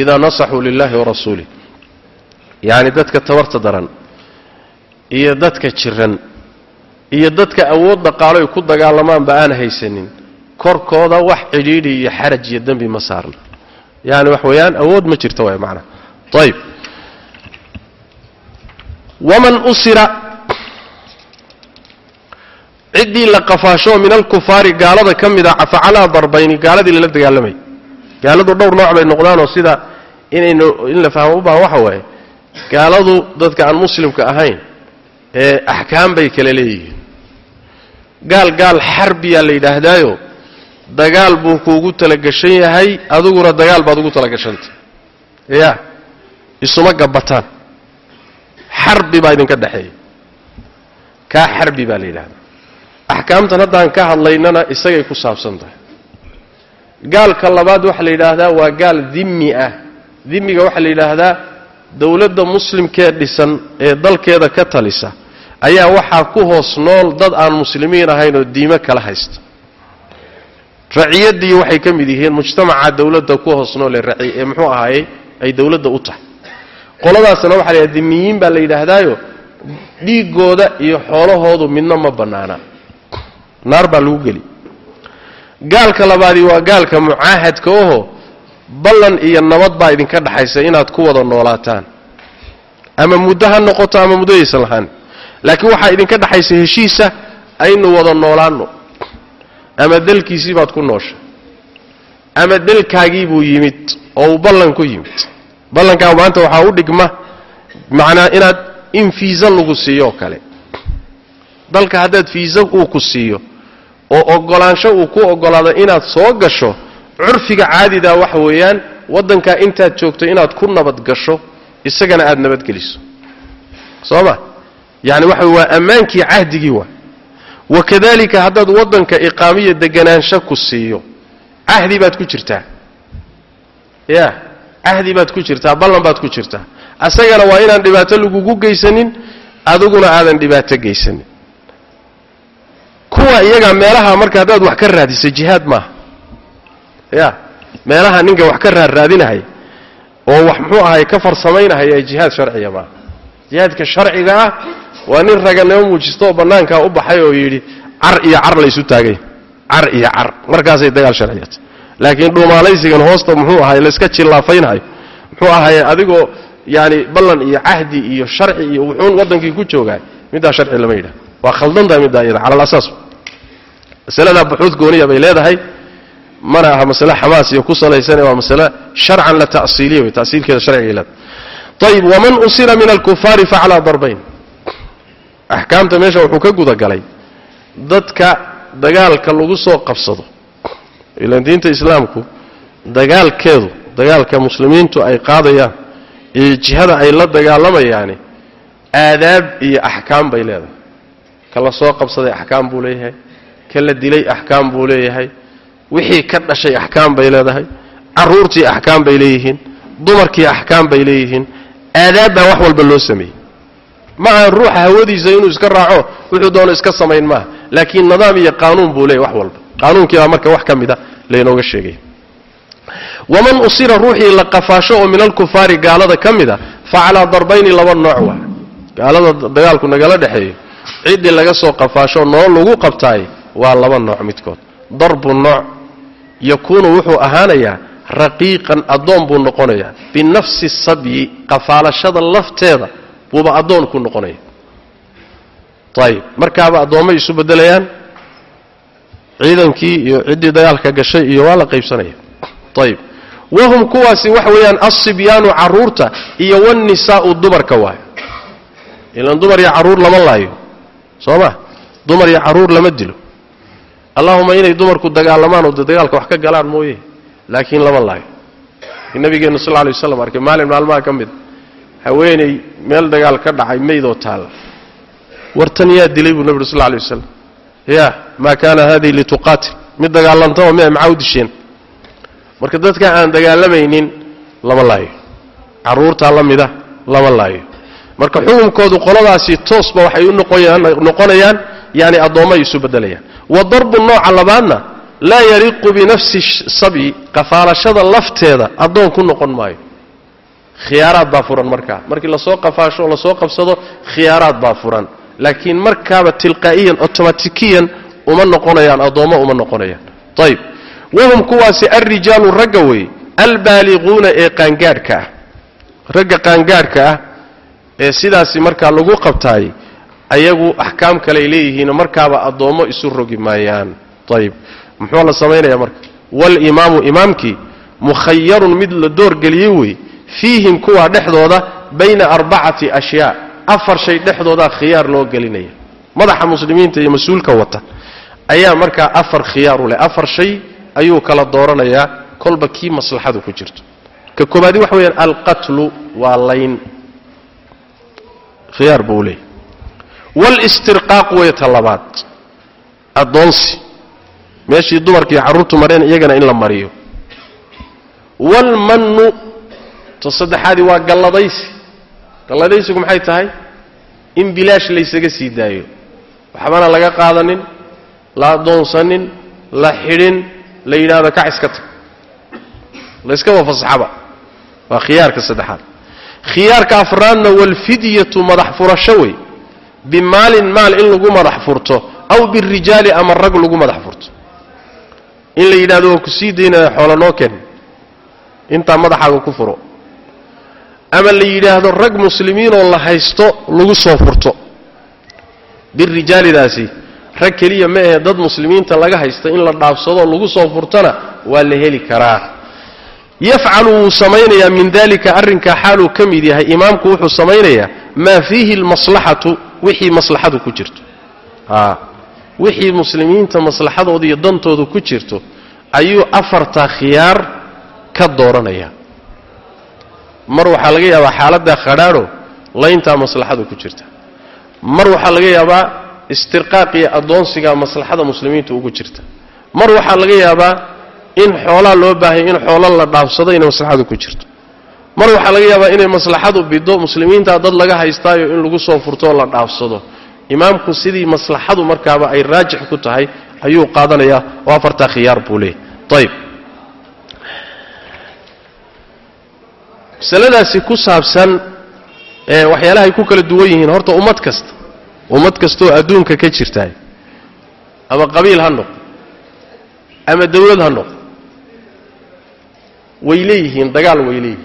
idaa nasaxuu lilahi warasuulih yacni dadka tabarta daran iyo dadka jiran iyo dadka awood dhaqaalo ay ku dagaalamaanba aan haysanin korkooda wax cidhiidhi iyo xaraj iyo dembi ma saarna yani wax weeyaan awood ma jirto waay macnaha ayib waman usira ciddii la qafaasho min alkufaari gaalada ka mid a cafa calaa darbayni gaaladii lala dagaalamay. Gaaladu dhowr nooc bay noqdaanoo sida inaynu in la fahmo u baahan waxa waaye. Gaaladu dadka aan muslimka ahayn ee axkaam bay kala leeyihiin. Gaal gaal xarbiyaa la yidhaahdaayo dagaal buu kuugu talagashan yahay adiguna dagaal baad ugu talagashantay ya isuma gabataan xarbi baa idinka dhexeeya. Kaa xarbi baa la yidhahdaa axkaamtan haddaan ka hadlaynana isagay ku saabsan tahay. Gaalka labaad waxaa la yidhaahdaa waa gaal dimmi ah. Dimmiga waxaa la yidhaahdaa dowladda muslimkee dhisan ee dalkeeda ka talisa. Ayaa waxaa ku hoos nool dad aan muslimiin ahayn oo diimo kala haysta. Raciyadii waxay ka mid yihiin mujtamaca dowladda ku hoos nool ee muxuu ahaayey ay dowladda u tahay. Qoladaasna waxaa la yidhahda dimiyiin baa la yidhaahdaayo dhiigooda iyo xoolahoodu midna ma bannaana naar baa lagu geli. Gaalka labaadii waa gaalka mucaahadka oho ballan iyo nabad baa idinka dhaxaysa inaad ku wada noolaataan. Ama muddo ha noqoto ama muddadaysan lahaan laakiin waxaa idinka dhaxaysa heshiisa aynu wada noolaanno. Ama dalkiisii baad ku noosha ama dalkaagii buu yimid oo uu ballan ku yimid. Ballankaa maanta waxaa u dhigma macnaa inaad in fiisa lagu siiyo oo kale. Dalka haddaad fiisa uu ku siiyo oo oggolaansho uu ku oggolaado inaad soo gasho curfiga caadidaa waxa weeyaan waddankaa intaad joogto inaad ku nabad gasho isagana aad nabadgeliso soo ma? Yacni waxa waa ammaankii cahdigii waa. Wakadalika haddaad waddanka iqaamiya deganaansho ku siiyo cahdi baad ku jirtaa. Ya cahdi baad ku jirtaa ballan baad ku jirtaa. Asagana waa inaan dhibaato lagugu geysanin adiguna aadan dhibaato geysanin kuwa iyaga meelaha marka haddaad wax ka raadisa jihaad maaha ya meelaha ninka wax ka raarraadinahay oo wax muxuu ahay ka farsamaynahay ee jihaad sharciga maaha jihaadka sharciga ah waa nin raganimo muujisto oo bannaankaa u baxay oo yidhi car iyo car laysu taagay. Car iyo car markaasay dagaal sharciyata laakiin dhuumaalaysigan hoosta muxuu ahay layska jillaafaynhayo muxuu ahay adigoo yaani ballan iyo cahdi iyo sharci iyo wuxuun waddankii ku joogaay middaa sharci lama yidhaha waa khaldantahay middaa iyada cala alasaas masaladaa buxuud gooniya bay leedahay. Mana aha masale xamaas iyo ku salaysane waa masale sharcan la ta'siiliya wey ta'siilkeeda sharciga leedahay. Ayib waman usira min alkufaari facalaa darbayn. Axkaamta meesha wuxuu ka gudagalay dadka dagaalka lagu soo qabsado. Ilaan diinta islaamku dagaalkeedu dagaalka muslimiintu ay qaadayaan iyo jihada ay la dagaalamayaani aadaab iyo axkaam bay leedahay ka la soo qabsaday axkaam buu leeyahay ka la dilay axkaam buu leeyahay wixii ka dhashay axkaam bay leedahay carruurtii axkaam bay leeyihiin dumarkii axkaam bay leeyihiin aadaab baa wax walba loo sameeyey. Ma aha ruuxa hawadiisa inuu iska raaco wuxuu doono iska samayn maaha laakiin nidaam iyo qaanuun buu leeyahy wax walba. Qaanuunkii baa marka wax ka mida laynooga sheegaya waman usira ruuxii la qafaasho oo min alkufaari gaalada ka mida fa calaa darbayni laba nooc waa. Gaalada dagaalku nagala dhexeeyo ciddii laga soo qafaasho noo lagu qabtaay waa laba nooc midkood. Darbu nooc yakuunu wuxuu ahaanayaa raqiiqan addoon buu noqonayaa. Binafsi sabyi qafaalashada lafteeda buuba addoon ku noqonaya. Ayib markaaba addoommay isu beddelayaan ciidankii iyo ciddii dagaalka gashay iyo waa la qaybsanaya. Ayib wahum kuwaasi waxa weeyaan alsibyaanu carruurta iyo wanisaa'u dumarka waay ilan dumar iyo carruur lama laayo soo ma dumar iyo carruur lama dilo. Allahuma inay dumarku dagaalamaan oo dagaalka wax ka galaan mooye laakiin lama laayo nabigeenna sal lla lay waslam arkay maalin maalmaha ka mid haweeney meel dagaal ka dhacay maydoo taalla wartan yaa dilay buu nebi ur sal lay wasalam ya maa kaana hadihi lituqaatil? Mid dagaalantao me maxaa u disheen marka dadka aan dagaalamaynin lama laayo carruurtaa la mida lama laayo marka xukunkoodu qoladaasi toosba waxay u noqonayaan yani addoommo ay isu beddelayaan. Wa darbu nooca labaadna laa yaliiqu binafsi sabyi qafaalashada lafteeda addoon ku noqon maayo. Khiyaaraad baa furan markaa. Markii la soo qafaasho oo la soo qabsado khiyaaraad baa furan. Laakiin markaaba tilqaa'iyan otomatikiyan uma noqonayaan addoommo uma noqonayaan. Ayib wahum kuwaasi alrijaalu ragga wey albaaliquuna ee qaangaadhka ah. Ragga qaangaadhka ah ee sidaasi markaa lagu qabtaay ayagu axkaam kaley leeyihiinoo markaaba addoommo isu rogi maayaan. Ayib muxuu la samaynaya marka? Walimaamu imaamkii mukhayarun mid la doorgeliyey wey fiihim kuwa dhexdooda bayna arbacati ashyaa afar shay dhexdoodaa khiyaar loo gelinaya. Madaxa muslimiinta iyo mas'uulka wata ayaa markaa afar khiyaaru leh. Afar shay ayuu kala dooranayaa. Kolba kii maslaxadu ku jirto. Ka koobaadi waxa weyaan alqatlu waa layn khiyaar buu leeyahy walistirqaaq way ta labaad addoonsi. Meeshii dumarkii carruurtu mareen iyagana in la mariyo. Waalmannu ta saddexaadii waa galladaysi. Galladaysigu maxay tahay? In bilaash laysaga sii daayo. Waxbana laga qaadanin la addoonsanin la xidhin la yidhaahdo kac iska tag. Layskaba fasaxaba waa khiyaarka saddexaad khiyaarka afraadna waalfidyatu madax furasho wey. Bimaalin maal in lagu madax furto aw birijaali ama rag lagu madax furto. In la yidhahdo waa ku sii daynaya xoola noo ken intaa madaxaaga ku furo. Ama la yidhaahdo rag muslimiinoo la haysto lagu soo furto. Birijaalidaasi rag keliya ma ahe dad muslimiinta laga haysta in la dhaafsadoo lagu soo furtona waa la heli karaa yafcalu wuu samaynayaa min dalika arrinkaa xaaluu ka mid yahay imaamku wuxuu samaynayaa maa fiihi almaslaxatu wixii maslaxadu ku jirto wixii muslimiinta maslaxadooda iyo dantooda ku jirto ayuu afartaa khiyaar ka dooranaya mar waxaa laga yaabaa xaaladdaa khadhaadho layntaa maslaxadu ku jirta mar waxaa laga yaabaa istirqaaq iyo addoonsigaa maslaxada muslimiinta ugu jirta mar waxaa laga yaabaa in xoolaa loo baahaya in xoolo la dhaafsado inay maslaxadu ku jirto. Mar waxaa laga yaabaa inay maslaxadu bido muslimiintaa dad laga haystaayo in lagu soo furtoo la dhaafsado. Imaamku sidii maslaxadu markaaba ay raajix ku tahay ayuu qaadanayaa oo afartaa khiyaar buu leeyahy ayib masaladaasi ku saabsan waxyaalahay ku kala duwan yihiin horta ummad kasta ummad kastaoo adduunka ka jirtaay ama qabiil ha noqdo ama dawlad ha noqdo way leeyihiin dagaal way leeyihiin.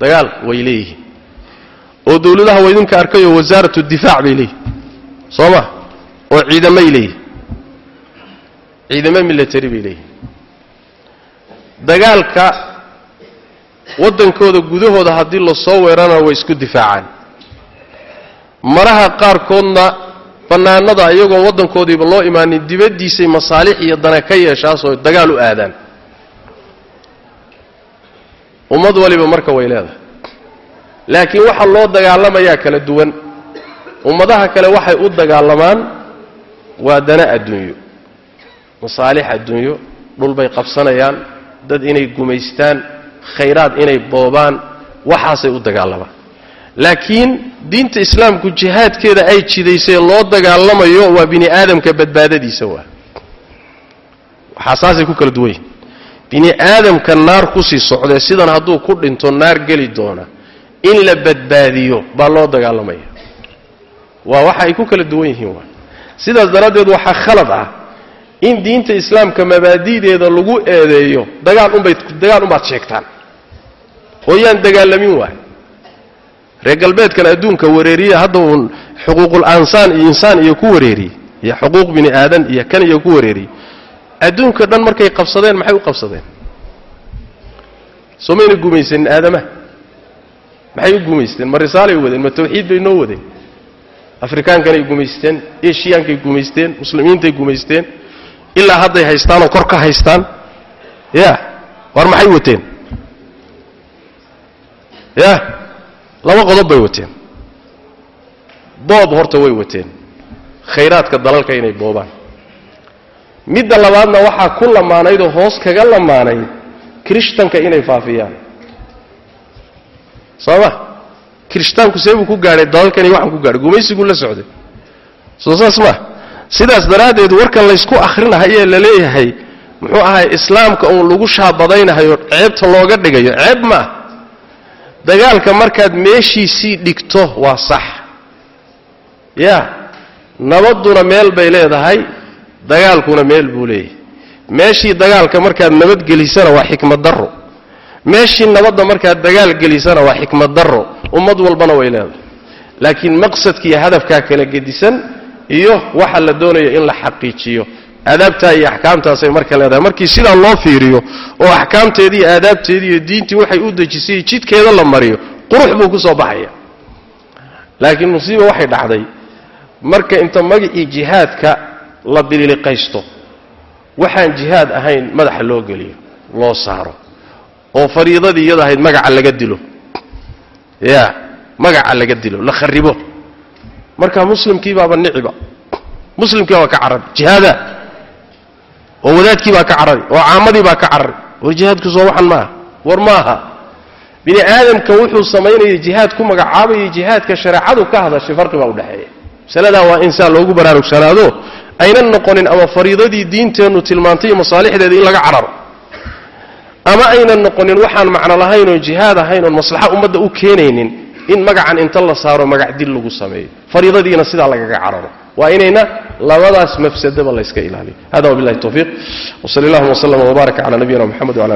Dagaal way leeyihiin. Oo dawladaha waa idinka arkayoo wasaaratu difaac bay leeyihiin soo ma oo ciidamay leeyihiin ciidamo military bay leeyihiin dagaalka waddankooda gudahooda haddii la soo weerarana way isku difaacaan. Maraha qaarkoodna bannaanada iyagoon waddankoodiiba loo imaanin dibaddiisay masaalix iyo dana ka yeeshaasoo dagaal u aadaan ummad waliba marka way leedahay. Laakiin waxa loo dagaalamayaa kala duwan. Ummadaha kale waxay u dagaalamaan waa dana adduunyo. Masaalix adduunyo dhul bay qabsanayaan dad inay gumaystaan khayraad inay boobaan waxaasay u dagaalamaan. Laakiin diinta islaamku jihaadkeeda ay jidaysay loo dagaalamayo waa bini aadamka badbaadadiisa waa. Waxaa saasay ku kala duwan yihiin bini aadamka naar ku sii socdee sidan hadduu ku dhinto naar geli doona. In la badbaadiyo baa loo dagaalamaya. Waa waxa ay ku kala duwan yihiin waa. Sidaas daraaddeed waxaa khalad ah in diinta islaamka mabaadi'deeda lagu eedeeyo dagaal unbay dagaal unbaad sheegtaan. Oo yaan dagaalamin waay reer galbeedkan adduunka wareeriye hadda uun xuquuqul ansaan iyo insaan iyo ku wareeriyey iyo xuquuq bini aadan iyo kan iyo ku wareeriyey adduunka dhan markay qabsadeen maxay u qabsadeen? Soo mayna gumaysanin aadamaha maxay u gumaysteen ma risaalay wadeen? Ma tawxiid bay noo wadeen? Afrikaankanay gumaysteen eshiyankay gumaysteen muslimiintay gumaysteen ilaa hadday haystaanoo kor ka haystaan. Ya war maxay wateen? Ya laba qodob bay wateen. Boob horta way wateen. Khayraadka dalalka inay boobaan midda labaadna waxaa ku lamaanayd oo hoos kaga lamaanayd kirishtanka inay faafiyaan. Soo ma kirishtaanku see buu ku gaadhay dalalkani waxaan ku gaadhay gumaysiguu la socday. Soo saas ma sidaas daraaddeed warkan laysku akhrinahaye la leeyahay muxuu ahay islaamka uun lagu shaabadaynahayo ceebta looga dhigayo ceeb ma. Dagaalka markaad meeshiisii dhigto waa sax. Ya nabadduna meel bay leedahay dagaalkuna meel buu leeyahay. Meeshii dagaalka markaad nabadgelisana waa xikmad darro. Meeshii nabadda markaad dagaal gelisana waa xikmad darro. Ummad walbana way leedahay. Laakiin maqsadkiiyo hadafkaa kala gedisan iyo waxa la doonayo in la xaqiijiyo. Aadaabtaa iyo axkaamtaasay marka leedahay. Markii sidaa loo fiiriyo oo axkaamteedii aadaabteedii iyo diintii waxay u dejisay jidkeeda la mariyo qurux buu ku soo baxaya. Laakiin musiiba waxay dhacday. Marka inta magacii jihaadka la bililiqaysto. Waxaan jihaad ahayn madaxa loo geliyo loo saaro. Oo fariidadii iyada ahayd magaca laga dilo. Ya magaca laga dilo la kharibo marka muslimkii baaba niciba. Muslimkii baaba ka carari jihaada. Oo wadaadkii baa ka carari oo caamadii baa ka carari. War jihaadku soo waxan maaha war maaha. Bini aadamka wuxuu samaynayay jihaad ku magacaabayay jihaadka shareecadu ka hadashay farqi baa udhexeeya masaladaa waa in loogu baraarugsanaado aynan noqonin ama fariidadii diinteennu tilmaantay iyo masaalixdeeda in laga cararo. Ama aynan noqonin waxaan macno lahayn oon jihaad ahayn oon maslaxa ummadda u keenaynin in magacan inta la saaro magac dil lagu sameeyo. Fariidadiina sidaa lagaga cararo. Waa inayna labadaas mafsadaba layska ilaaliyo. Hada wabillahi tawfiiq. Wsali allahuma wslama wbaaraka cala nabiyina mxamed wala